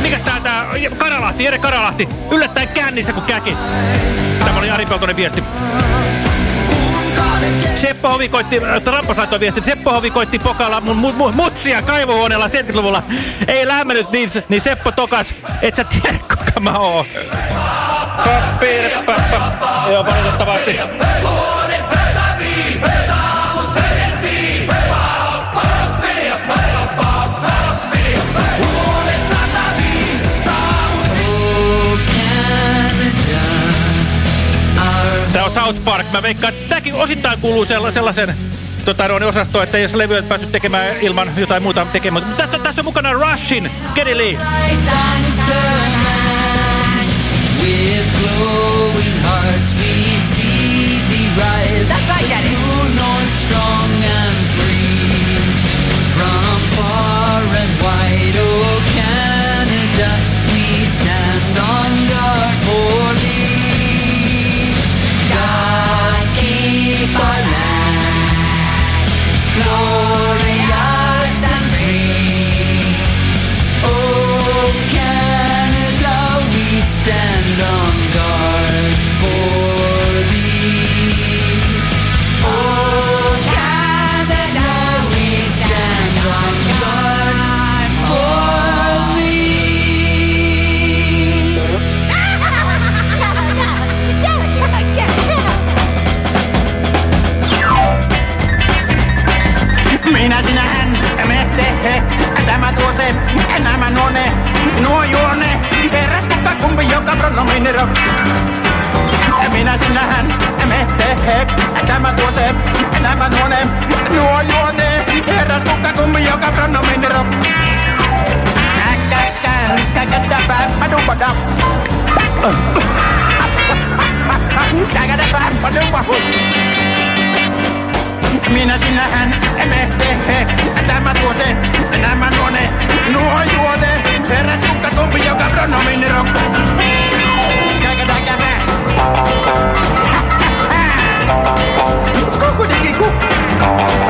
mikäs tää tää, Karalahti, Jere Karalahti, yllättäen kännissä kuin käki. Tämä oli Jari Peltonen viesti. Seppo Hovi koitti, Trampas laittoi viestin, Seppo Hovi koitti pokalla mun mu, mu, mutsia kaivohuoneella 70-luvulla. Ei lämmennyt, niin, niin Seppo tokas, et sä tiedä kuka mä oon. Joo, valitettavasti. South Park. Mä veikkaan, että tääkin osittain kuuluu sellaisen tota, no, osastoon, että jos levyä päässyt tekemään ilman jotain muuta tekemään. Mutta tässä, tässä on mukana Rushin, Geddy Lee. With glowing hearts we long nämä nuo ne, nuo juo ne, eräs kukka kumpi joka pronominero. Minä sinähän, me tehe, tämä tuo se, nämä nuo ne, nuo juo ne, eräs kukka kumpi joka pronominero. Äkkäkkään, skäkättäpä, padubada. Käkätäpä, padubahu. Minä sinähän emme tehe, tämä tuo se, nämä nuo ne, nuo juo ne, eräs kukka kumpi joka pronomini rokko. Skukudiki kuk. Läpädäpädä.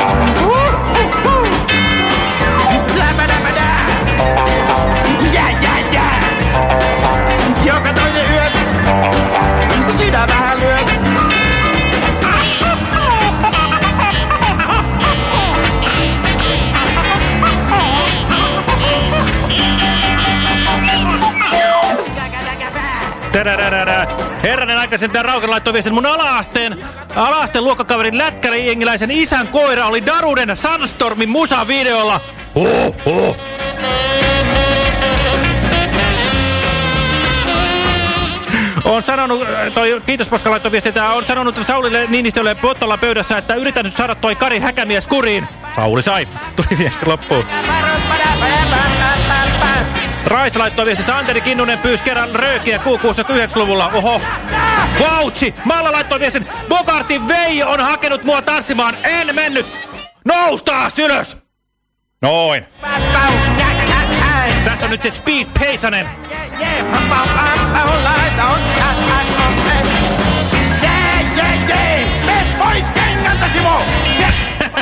Tärärärärä. Herranen aikaisin tämän Rauken laittoi viestin. Mun ala-asteen, ala-asteen luokkakaverin lätkäri jengiläisen isän koira oli Daruden Sunstormin musavideolla. Oh, oh. On sanonut, toi, kiitos Paska laittoi viesti, että on sanonut Saulille Niinistölle Pottolla pöydässä, että yritän nyt saada toi Kari Häkämies kuriin. Sauli sai. Tuli viesti loppuun. Raisa laittoi viesti, Santeri Kinnunen pyysi kerran röökiä kuukuussa 90-luvulla. Oho. Vautsi! Malla laittoi viestin, Bogartin Veijo on hakenut mua tanssimaan. En mennyt. Noustaa ylös! Noin. Tässä on nyt se Speed Peisanen.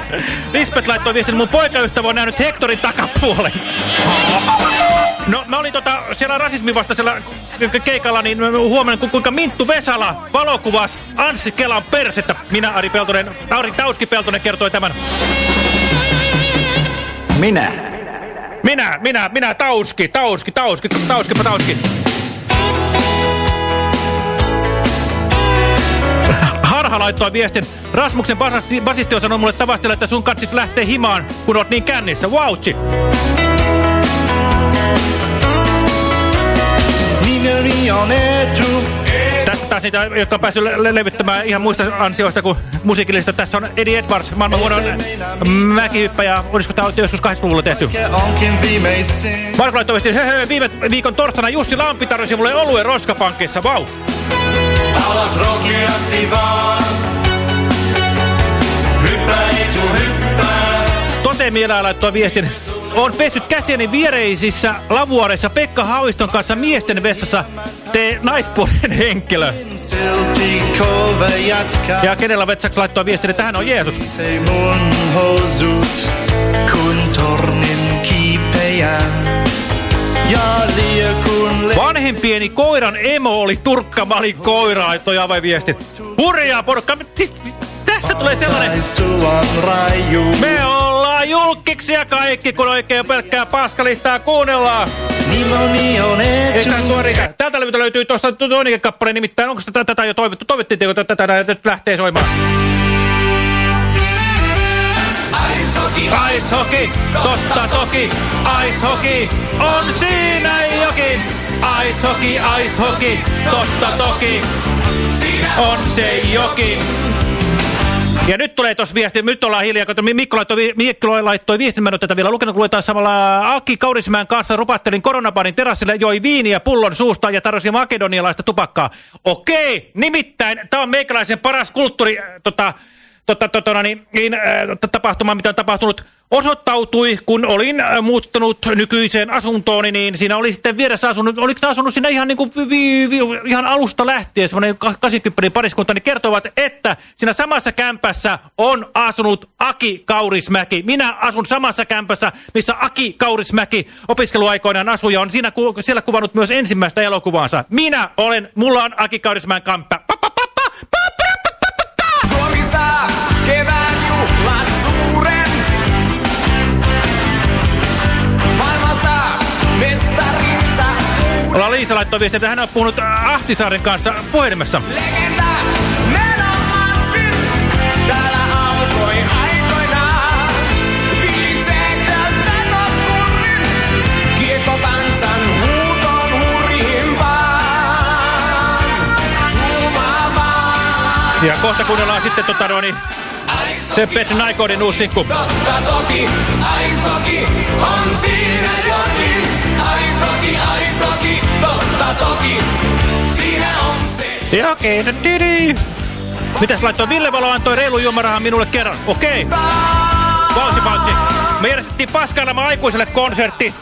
Lisbeth laittoi viestin, mun poikaystävä on nähnyt Hektorin takapuolen. No mä olin tota, siellä rasismin vastaisella ke- keikalla, niin huomannut ku- kuinka Minttu Vesala valokuvas Anssi Kelan persettä. Minä Ari Peltonen, Ari Tauski Peltonen kertoi tämän. Minä? Minä, minä, minä, Tauski, Tauski, Tauski, Tauski, Tauski. Harha laittoi viestin. Rasmuksen basisti, basisti on sanonut mulle tavastella, että sun katsis lähtee himaan, kun oot niin kännissä. Wautsi! On. Tässä taas niitä, jotka on päässyt le levyttämään ihan muista ansioista kuin musiikillista. Tässä on Eddie Edwards, maailman huono mäkihyppäjä. Olisiko tämä joskus 80-luvulla tehty? Marko laittoi viestin, hö, hö, viime viikon torstaina Jussi Lampi tarjosi mulle oluen roskapankissa. Vau! Alas rokiasti vaan. Hyppää Eetu, hyppää. Tote Mielä laittoi viestin on pessyt käsieni viereisissä lavuoreissa Pekka Haaviston kanssa miesten vessassa te naispuolen henkilö. Ja kenellä vetsäksi laittoa viestini, tähän on Jeesus. Vanhempieni koiran emo oli turkkamali koiraitoja vai viesti. Hurjaa porukka, siis tästä tulee sellainen... Me ollaan julkkiksia kaikki, kun oikein pelkkää paskalistaa kuunnellaan. Tältä levyltä löytyy tuosta toinenkin kappale, nimittäin onko tätä, tätä jo toivottu? Toivottiin, että tätä lähtee soimaan. Ice hockey, totta toki, ice hockey, on siinä jokin. Ice hockey, ice hockey, totta toki, on se jokin. Ja nyt tulee tuossa viesti, nyt ollaan hiljaa, kun Mikko laittoi, Mikko laittoi viestin, mä tätä vielä lukenut, luetaan samalla Aki Kaurismäen kanssa, rupattelin koronabarin terassille, joi viiniä pullon suusta ja tarjosi makedonialaista tupakkaa. Okei, nimittäin, tämä on meikäläisen paras kulttuuri, äh, tota, tota, tota, niin, niin, äh, tapahtuma, mitä on tapahtunut. Osoittautui, kun olin äh, muuttanut nykyiseen asuntooni, niin siinä oli sitten vieressä asunut, oliko asunut siinä ihan, niin kuin, vi, vi, ihan alusta lähtien, semmoinen 80 pariskunta, niin kertovat, että siinä samassa kämpässä on asunut Aki Kaurismäki. Minä asun samassa kämpässä, missä Aki Kaurismäki opiskeluaikoinaan asui ja on siinä, siellä kuvannut myös ensimmäistä elokuvaansa. Minä olen, mulla on Aki Kaurismäen kämppä. Pa, Liisa laittoi viestiä, että hän on puhunut Ahtisaaren kanssa puhelimessa. Legenda. Täällä alkoi aikoinaan. Huuton hurjimpaan. Ja kohta kuunnellaan sitten tota noin, se Petri Naikodin uusi sinkku. Totta toki, ais toki, on siinä totta toki, siinä on se. Ja okei, okay, didi. Mitäs laittoi Ville Valo antoi reilu juomarahan minulle kerran. Okei. Okay. Vautsi, vautsi. Me järjestettiin Paskailema aikuiselle konsertti.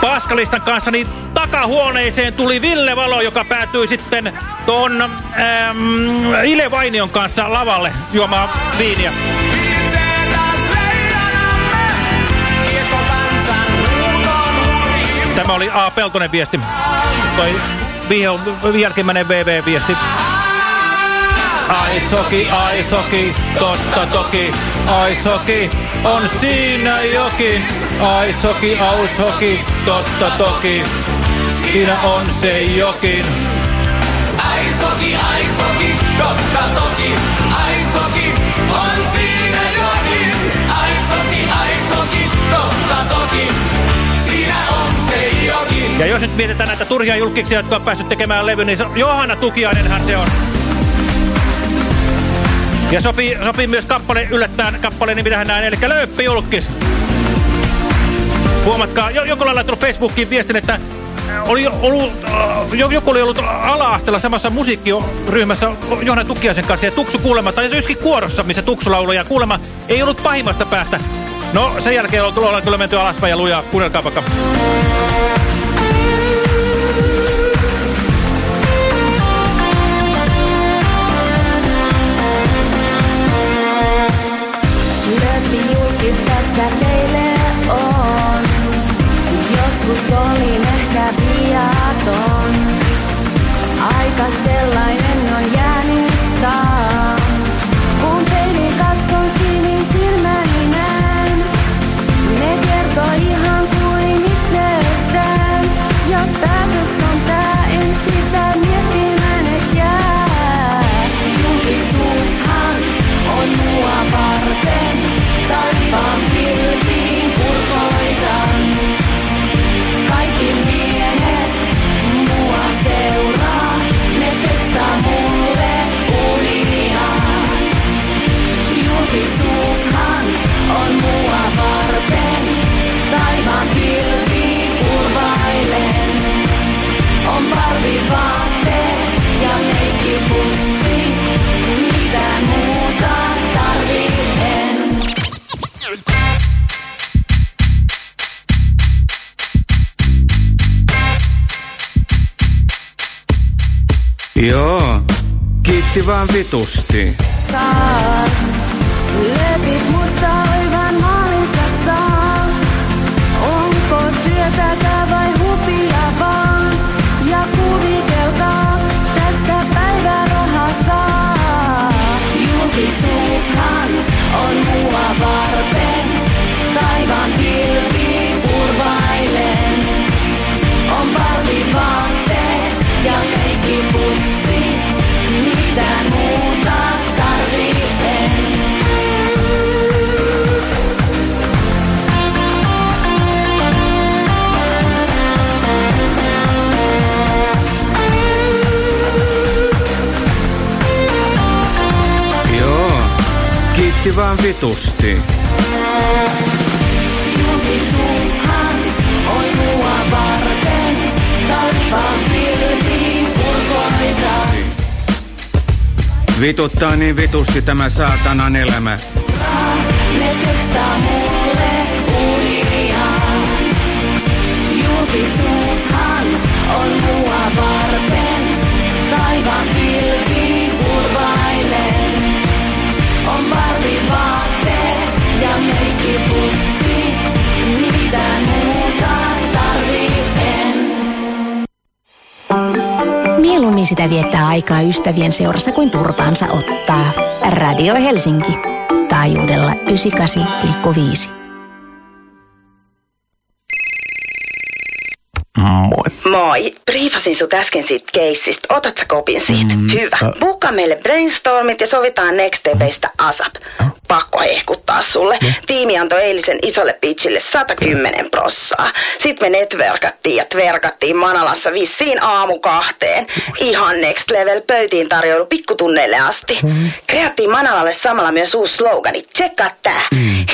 Paskalistan kanssa, niin takahuoneeseen tuli Ville Valo, joka päätyi sitten ton äm, Ile Vainion kanssa lavalle juomaan viiniä. Tämä oli A. Peltonen viesti. Toi jälkimmäinen VV-viesti. Aisoki, aisoki, totta toki, Aisoki, on siinä jokin. Aisoki, aushoki, totta toki, siinä on se jokin. Aisoki, aisoki, totta toki, Aisoki, on siinä jokin. Aisoki, aisoki, totta toki, ja jos nyt mietitään näitä turhia julkiksia, jotka on päässyt tekemään levy, niin Johanna Tukiainenhan se on. Ja sopii, sopii myös kappale yllättäen kappaleen nimi tähän näin, eli Lööppi julkis. Huomatkaa, jo- joku oli laittanut Facebookiin viestin, että oli ollut, äh, jo- joku oli ollut ala-asteella samassa musiikkiryhmässä Johanna Tukiaisen kanssa ja Tuksu kuulemma, tai joskin kuorossa, missä Tuksu lauloi ja kuulemma ei ollut pahimmasta päästä. No sen jälkeen on- ollaan kyllä menty alaspäin ja lujaa, kuunnelkaa vaikka. Olin ehkä viaton. Aika sellainen kiitti vaan vitusti. Kiitti vaan vitusti. Vituttaa niin vitusti tämä saatanan elämä. Ne mulle Mieluummin sitä viettää aikaa ystävien seurassa kuin turpaansa ottaa. Radio Helsinki. Taajuudella 98,5. Moi. Moi. Briefasin sut äsken siitä keissistä. Otat sä kopin siitä? Mm, Hyvä. ä- Bukka meille brainstormit ja sovitaan Next Stepistä ASAP. Pakko ehkuttaa sulle. Tiimi antoi eilisen isolle pitchille 110 prossaa. Sitten me netverkattiin ja tverkattiin Manalassa vissiin aamu kahteen. Ihan next level pöytiin tarjoilu pikkutunneille asti. Kreattiin Manalalle samalla myös uusi slogani. Tsekkaa tää.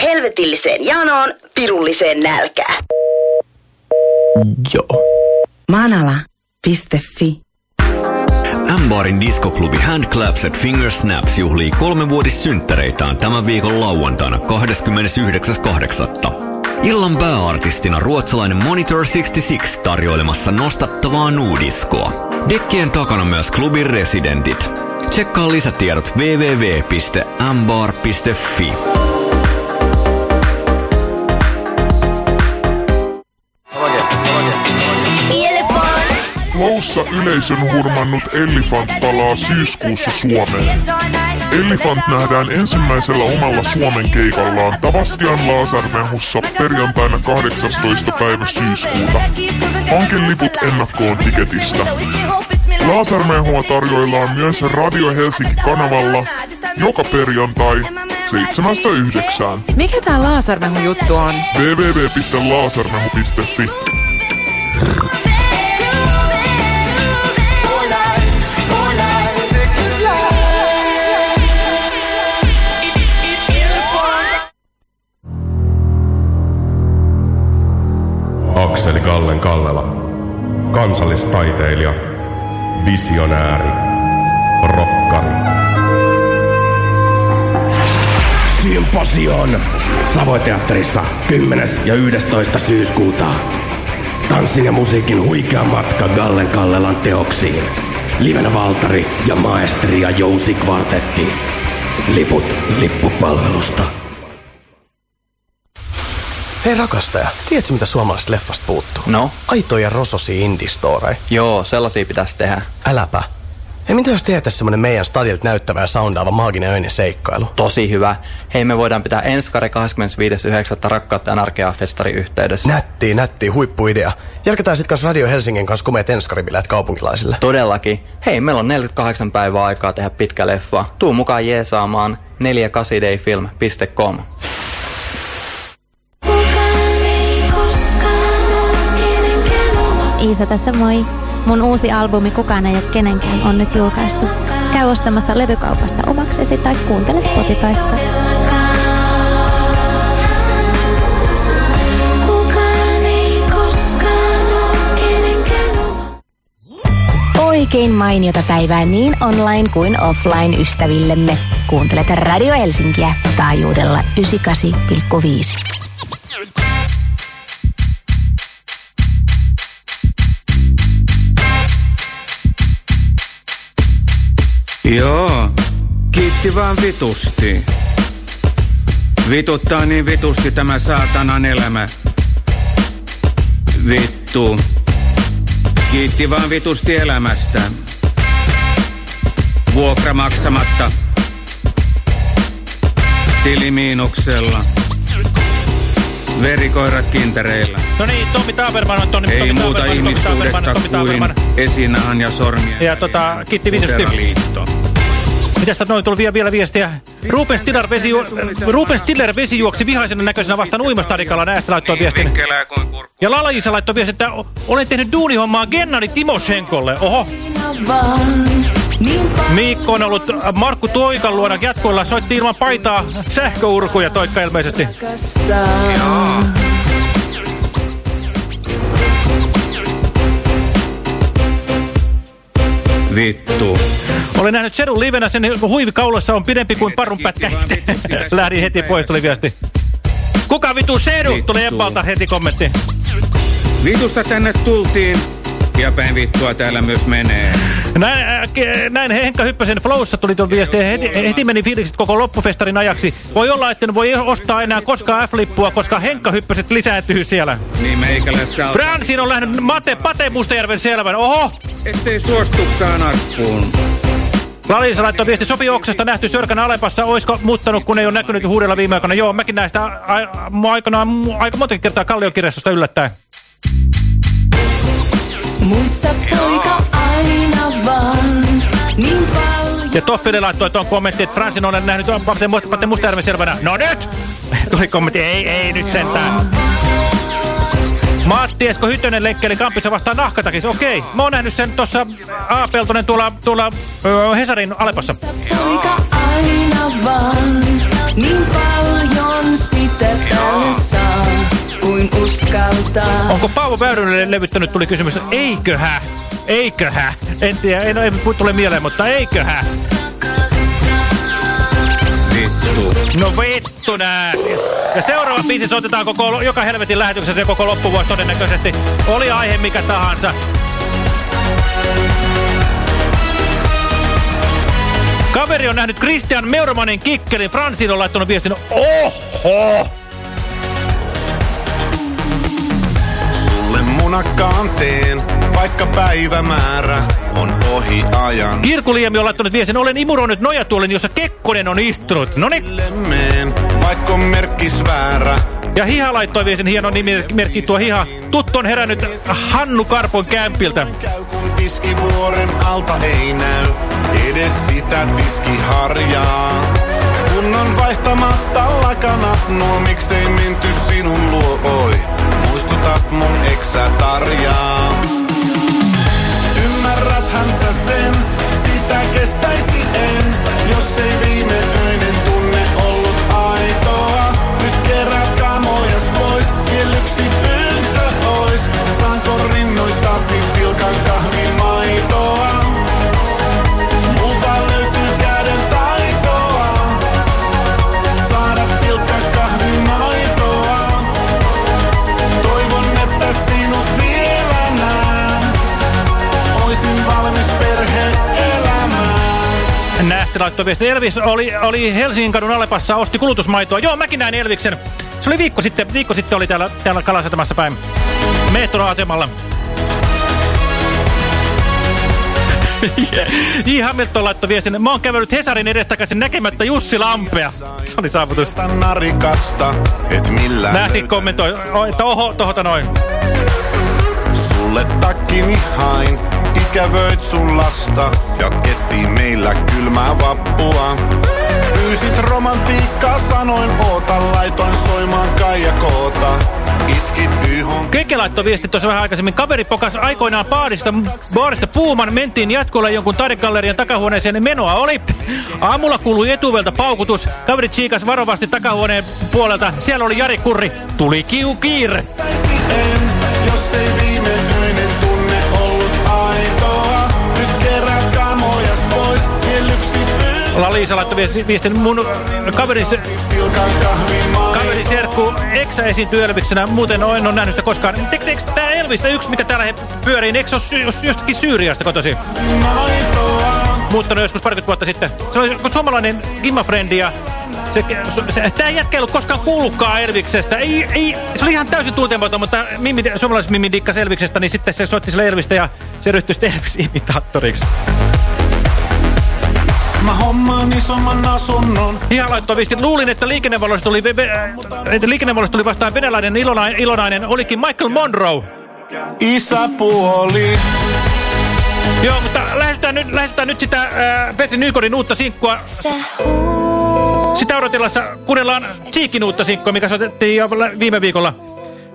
Helvetilliseen janoon, pirulliseen nälkään. Manala.fi M-Barin diskoklubi Handclaps at Fingersnaps juhlii kolmenvuotissynttäreitään tämän viikon lauantaina 29.8. Illan pääartistina ruotsalainen Monitor 66 tarjoilemassa nostattavaa nuudiskoa. Dekkien takana myös klubin residentit. Tsekkaa lisätiedot www.mbar.fi. Loussa yleisön hurmannut Elephant palaa syyskuussa Suomeen. Elephant nähdään ensimmäisellä omalla Suomen keikallaan Tavastian Laasarmehussa perjantaina 18. päivä syyskuuta. Hankin liput ennakkoon tiketistä. Laasarmehua tarjoillaan myös Radio Helsinki-kanavalla joka perjantai 7.9. Mikä tää laasarmehu juttu on? www.laasarmehu.fi Akseli Kallen Kallela, kansallistaiteilija, visionääri, rokkari. Symposion Savoteatterissa 10. ja 11. syyskuuta. Tanssin ja musiikin huikea matka Gallen Kallelan teoksiin. Livenä Valtari ja Maestri ja Jousi Kvartetti. Liput lippupalvelusta. Hei rakastaja, tiedätkö mitä suomalaisesta leffasta puuttuu? No? Aitoja rososia indie Joo, sellaisia pitäisi tehdä. Äläpä. Hei, mitä jos tehtäisiin semmonen meidän stadilta näyttävä ja soundaava maaginen öinen seikkailu? Tosi hyvä. Hei, me voidaan pitää enskari 25.9. Rakkautta Anarkia festari yhteydessä. Nätti, nätti, huippuidea. Järkätään sit kanssa Radio Helsingin kanssa komeet enskaribileet kaupunkilaisille. Todellakin. Hei, meillä on 48 päivää aikaa tehdä pitkä leffa. Tuu mukaan jeesaamaan 48dayfilm.com. Iisa tässä moi. Mun uusi albumi Kukaan ei ole kenenkään on nyt julkaistu. Käy ostamassa levykaupasta omaksesi tai kuuntele Spotifyssa. Oikein mainiota päivää niin online kuin offline ystävillemme. Kuuntelet Radio Helsinkiä taajuudella 98,5. Joo, kiitti vaan vitusti. Vituttaa niin vitusti tämä saatanan elämä. Vittu. Kiitti vaan vitusti elämästä. Vuokra maksamatta. Tili miinuksella. Verikoirat kintereillä. No niin, Tommi Taaperman on Tommi, Ei Tommi muuta Taaperman, Tommi Taaperman, ihmissuhdetta Tommi kuin Taaperman. esinahan ja sormien. Ja tota, Kitti Vitusti. Luterilaaliitto. Mitäs tästä noin tuli vielä, vielä viestiä? Ruben Stiller, vesi, Ruben Stiller vesi juoksi vihaisena näköisenä vastaan uimastadikalla. Näistä laittoi viestin. Ja Lala-Isa laittoi viestin, että olen tehnyt duunihommaa Gennadi Timoshenkolle. Oho. Miikko on ollut Markku Toikan luona jatkoilla. Soitti ilman paitaa sähköurkuja Toikka ilmeisesti. Vittu. Olen nähnyt Sedun livenä, sen huivi kaulassa on pidempi kuin parun pätkä. Lähdin heti pois, tuli viesti. Kuka vitu Sedu? Tuli Empalta heti kommentti. Vitusta tänne tultiin. Ja päin vittua täällä myös menee. Näin, äh, näin Henkka Hyppäsen Flowssa tuli tuon viesti. Heti, heti meni fiilikset koko loppufestarin ajaksi. Voi olla, että voi ostaa enää koskaan F-lippua, koska Henkka Hyppäset lisääntyy siellä. Niin meikäläistä alkaa. Fransin on lähdnyt Mate Pate Mustajärven selvän. Oho! Ettei suostukaan arppuun. Lalisa laittoi viesti Sofi Oksesta nähty Sörkän Alepassa. Oisko muuttanut, kun ei ole näkynyt huudella viime aikoina? Joo, mäkin näistä aikanaan aika monta kertaa Kalliokirjastosta yllättäen. Muista poika aina vaan, niin paljon. Ja Toffile laittoi tuon kommentti, että Fransin on nähnyt Pate Mustajärven selvänä. No nyt! Tuli kommentti, ei, ei nyt sentään. Matti Esko Hytönen leikkeili kampissa vastaan nahkatakis. Okei, mä oon nähnyt sen tuossa A. Peltonen tuolla, tuolla ö, Hesarin Alepassa. Poika aina vaan, niin paljon sitä tälle saa, kuin uskaltaa. Onko Paavo Väyrynen levyttänyt, tuli kysymys, että eiköhä, eiköhä. En tiedä, ei, no, ei tule mieleen, mutta eiköhä. Vittu. No vittu nää. Ja seuraava biisi soitetaan koko, joka helvetin lähetyksessä ja koko loppuvuosi todennäköisesti. Oli aihe mikä tahansa. Kaveri on nähnyt Christian Meurmanin kikkelin. Fransin on laittanut viestin. Oho! Sulle munakkaan teen, vaikka päivämäärä on ohi ajan. Kirkuliemi on laittanut viestin. Olen imuroinut nojatuolin, jossa Kekkonen on istunut. Noniin. Meen, vaikka on merkkis väärä. Ja Hiha laittoi viestin, hieno nimimerkki tuo Hiha. Tuttu on herännyt Hannu Karpon kämpiltä. Kun tiskivuoren alta ei näy edes sitä tiskiharjaa. Kun on vaihtamatta lakanat, nuo miksei menty sinun luo, oi. Muistutat mun eksä tarjaa. Laittoi viesti. Elvis oli, oli Helsingin kadun Alepassa, osti kulutusmaitoa. Joo, mäkin näin Elviksen. Se oli viikko sitten, viikko sitten oli täällä, täällä Kalasatamassa päin. Metroasemalla. J. Hamilton laittoi viestin. Mä oon kävellyt Hesarin edestakaisin näkemättä Jussi Lampea. Se oli saavutus. Narikasta, et millään Nähti kommentoi, että oho, tohota noin. Sulle takkini hain, ikävöit sun lasta. Jatkettiin meillä kylmää vappua. Pyysit romantiikkaa, sanoin oota, laitoin soimaan Kaija Koota. Keke laittoi viesti tuossa vähän aikaisemmin. Kaveri pokas aikoinaan baarista, baarista puuman. Mentiin jatkolle jonkun taidegallerian takahuoneeseen. Menoa oli. Aamulla kuului etuvelta paukutus. Kaveri chiikas varovasti takahuoneen puolelta. Siellä oli Jari Kurri. Tuli kiu kiire. En, jos ei Laliisa laittoi viesti- viestin. Mun kaveri, pilkan kahvimaan. kaveri Serkku Eksä esiintyy Elviksenä. Muuten en ole nähnyt sitä koskaan. Eikö, eikö tämä Elvis, yksi mikä täällä pyörii, niin eikö se ole jostakin Syyriasta kotosi? Muuttanut joskus parikymmentä vuotta sitten. Se oli suomalainen Gimmafrendi ja se, se, tämä jätkä ei ollut koskaan kuullutkaan Elviksestä. Ei, ei, se oli ihan täysin tuntematon, mutta mimmi, suomalaiset Mimmi dikkas Elviksestä, niin sitten se soitti sille Elvistä ja se ryhtyi sitten Elvis-imitaattoriksi. Mä hommaan isomman asunnon. Ihan laittoi viestin. Luulin, että liikennevaloista tuli, että liikennevaloista tuli vastaan venäläinen ilonainen, ilonainen. Olikin Michael Monroe. Isäpuoli. Joo, mutta lähestytään nyt, lähestytään nyt sitä äh, Petri Nykodin uutta sinkkua. Sitä odotellessa kuunnellaan Cheekin uutta sinkkua, mikä soitettiin jo viime viikolla.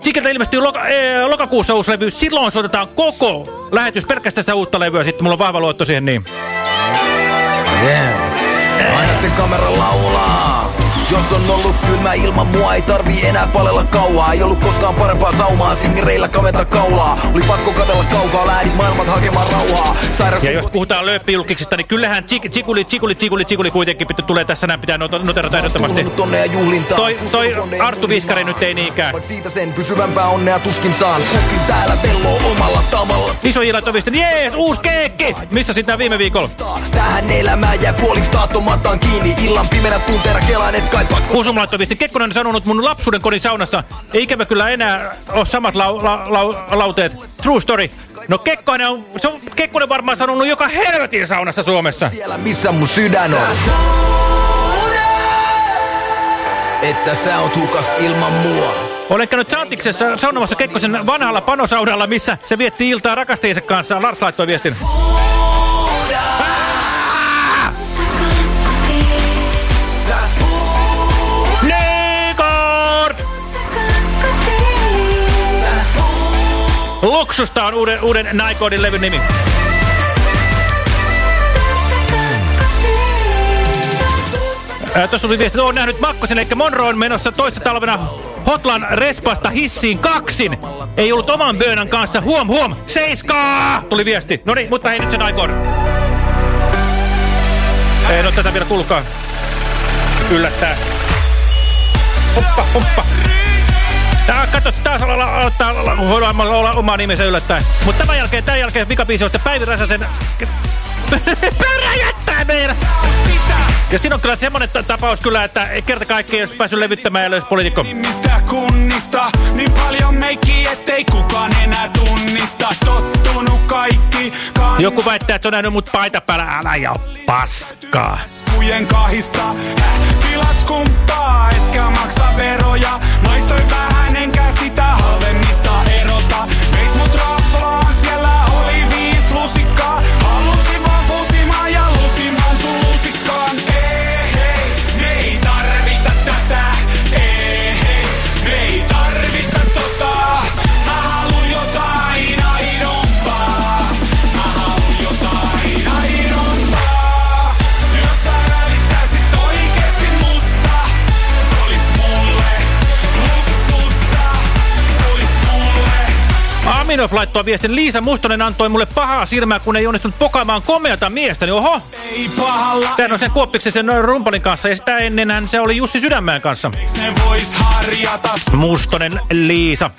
Cheekiltä ilmestyy loka, äh, lokakuussa uusi levy. Silloin soitetaan koko lähetys pelkästään sitä uutta levyä. Sitten mulla on vahva luotto siihen niin. Yeah. Aina kamera laulaa. Jos on ollut kylmä ilman mua ei tarvii enää palella kauaa. Ei ollut koskaan parempaa saumaa, singereillä kaventa kaulaa. Oli pakko katella kaukaa, lähdin maailmat hakemaan rauhaa. Sairas Ja jos puhutaan lööppijulkiksista, niin kyllähän Chikuli, Chikuli, Chikuli, Chikuli kuitenkin pitää tulee tässä näin, pitää not- noterata ehdottomasti. Toi, toi Arttu Viskari nyt ei niinkään. Vaik siitä sen pysyvämpää onnea tuskin saan. Kuskin täällä velloo omalla tamalla Iso Jila tovista, jees, uusi keekki! Missä sitä viime viikolla? Tähän elämään jää puoliksi tahtomataan kiinni. Illan pimeänä tunteena kelaan et Kuusum laittoi viesti. Kekkonen on sanonut mun lapsuuden kodin saunassa. Ei ikävä kyllä enää ole samat lau, la, lau, lauteet. True story. No Kekkonen on, se on Kekkonen varmaan sanonut joka helvetin saunassa Suomessa. Siellä missä mun sydän on Että sä oot hukas ilman mua Olen käynyt Chantiksessa saunomassa Kekkosen vanhalla panosaudalla, missä se vietti iltaa rakastajiensa kanssa. Lars laittoi viestin. Luksusta on uuden, uuden Naikoodin levyn nimi. Tuossa tuli viesti, olen nähnyt Makkosen, eli Monro on menossa toissa talvena Hotlan Respasta hissiin kaksin. Ei ollut oman Bönan kanssa. Huom, huom, seiskaa! Tuli viesti. No niin, mutta hei nyt sen aikoon. En ole tätä vielä kuullutkaan. Yllättää. Hoppa, hoppa. Tää, katso, taas aloittaa olla, olla omaa nimensä yllättäen. Mutta tämän jälkeen, tämän jälkeen vikabiisi on sitten Päivi Räsäsen... Perä jättää meidän! Ja siinä on kyllä semmonen ta- tapaus kyllä, että ei kerta kaikkiaan jos päässyt levittämään ja löysi poliitikko. Mistä kunnista, niin paljon meikki, ettei kukaan enää tunnista. Tottunut kaikki Joku väittää, että se on nähnyt mut paita päällä. Älä ja paskaa. kaskujen kahista. Tilat skumppaa, etkä maksa veroja. Maistoin vähän, enkä Aminov laittoi viestin. Liisa Mustonen antoi mulle pahaa silmää, kun ei onnistunut pokaamaan komeata miestä. Niin oho! ei pahalla. Sehän on sen kuoppiksi sen rumpalin kanssa ja sitä ennenhän se oli Jussi Sydänmäen kanssa. Ne vois harjata Mustonen Liisa.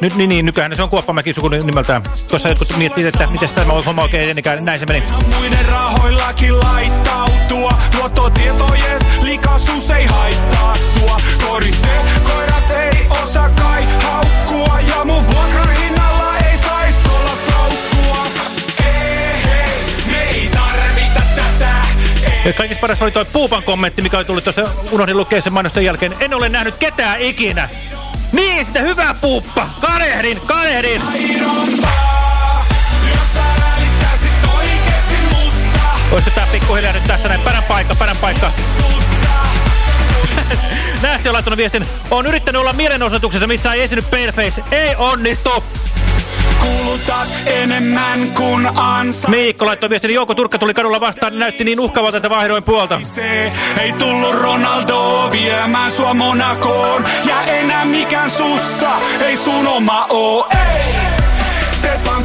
Nyt, niin, niin, nykyään se on Kuoppamäki suku nimeltään. Tuossa jotkut miettii, että miten tämä homma oikein enikään. Näin se meni. Muiden rahoillakin laittautua. Luottotietojes, likaisuus ei haittaa sua. Koriste, koiras ei osaa kai haukkua. Ja mun vuokrahinnalla kaikista paras oli toi Puupan kommentti, mikä oli tullut tuossa, unohdin lukea sen mainosten jälkeen. En ole nähnyt ketään ikinä. Niin, sitä hyvää puuppa! Kadehdin, kadehdin! Tää pikkuhiljaa nyt tässä näin? Pärän paikka, pärän paikka. Nähti on laittanut viestin. On yrittänyt olla mielenosoituksessa, missä ei esiinny Paleface. Ei onnistu! Kulutat enemmän kuin ansa. Miikko laittoi viestin. Jouko Turkka tuli kadulla vastaan. niin Näytti niin uhkaavalta, että vaihdoin puolta. Se ei tullut Ronaldo viemään sua Monakoon. Ja enää mikään sussa ei sun oma oo. Ei!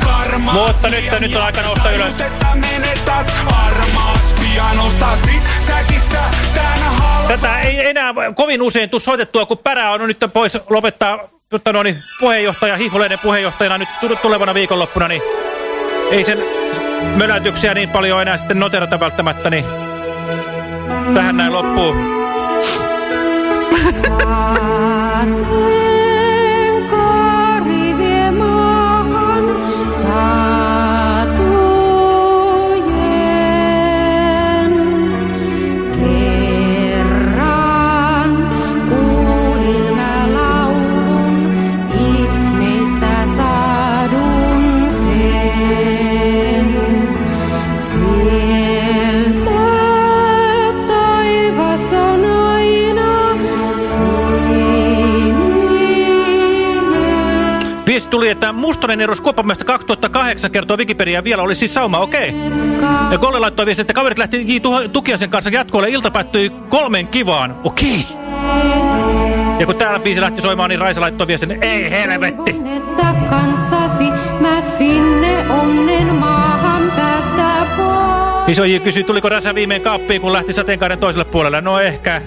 Karmaa. Mutta nyt, nyt on aika nousta ylös. Että menetät armaas säkissä tän halva. Tätä ei enää kovin usein tuu soitettua, kun pärää on nyt pois lopettaa mutta no, niin, puheenjohtaja, Hihuleiden puheenjohtajana nyt tulevana viikonloppuna, niin ei sen mölätyksiä niin paljon enää sitten noterata välttämättä, niin tähän näin loppuu. Tuli, että Mustonen erosi Kuoppamäestä 2008 kertoo Wikipedia vielä oli siis sauma, okei. Okay. Ja Kolle laittoi viesti, että kaverit lähti. Tukiasen kanssa jatkoille, ilta päättyi kolmen kivaan, okei. Okay. Ja kun täällä biisi lähti soimaan, niin Raisa laittoi viestin, ei helvetti. Kanssasi, mä sinne onnen maahan päästä pois. Iso J kysyi, tuliko Räsä viimein kaappiin, kun lähti sateenkaaren toiselle puolelle. No ehkä.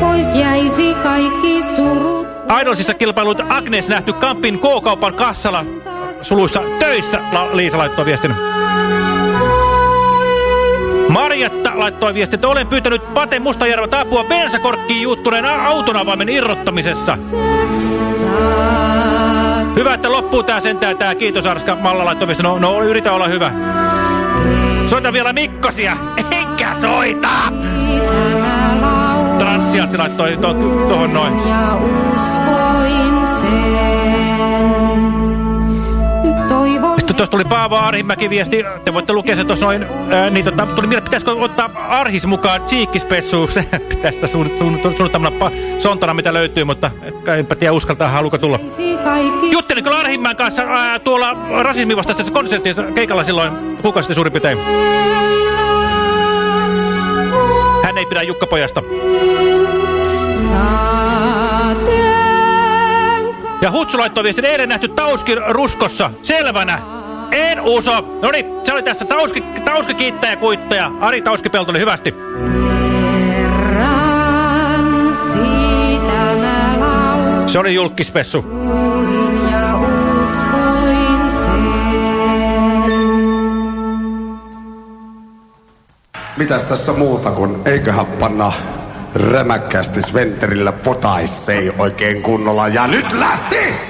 Pois jäisi kaikki surut. Idolsissa kilpailut Agnes nähty Kampin K-kaupan kassalla suluissa töissä, Liisa laittoi viestin. Marjatta laittoi viestin, että olen pyytänyt Pate Mustajärveltä apua bensakorkkiin juuttuneen auton avaimen irrottamisessa. Hyvä, että loppuu tää sentään tää. Kiitos Arska. Malla laittoi viestin. No, no yritä olla hyvä. Soita vielä Mikkosia. Enkä soita! Transsiassi laittoi to tohon noin. Tuossa tuli Paavo Arhimäki viesti, te voitte lukea se tuossa noin, ää, niin tota, tuli mieltä, pitäisikö ottaa Arhis mukaan Tsiikkispessuun, sitä suunnittamalla sontana, mitä löytyy, mutta enpä tiedä uskaltaa, haluuko tulla. Juttelin kyllä Arhimäen kanssa ää, tuolla rasismivastaisessa konsertissa keikalla silloin kuukausi suurin piirtein. Hän ei pidä Jukka Pojasta. Ja Hutsu laittoi viestin eilen nähty Tauski ruskossa. Selvänä. En uso. No niin, se oli tässä Tauski, Tauski kiittää ja kuittaja. Ari Tauski peltoli hyvästi. Se oli julkispessu. Mitäs tässä muuta kuin eiköhän panna rämäkkästi Sventerillä potaissei oikein kunnolla. Ja nyt lähti!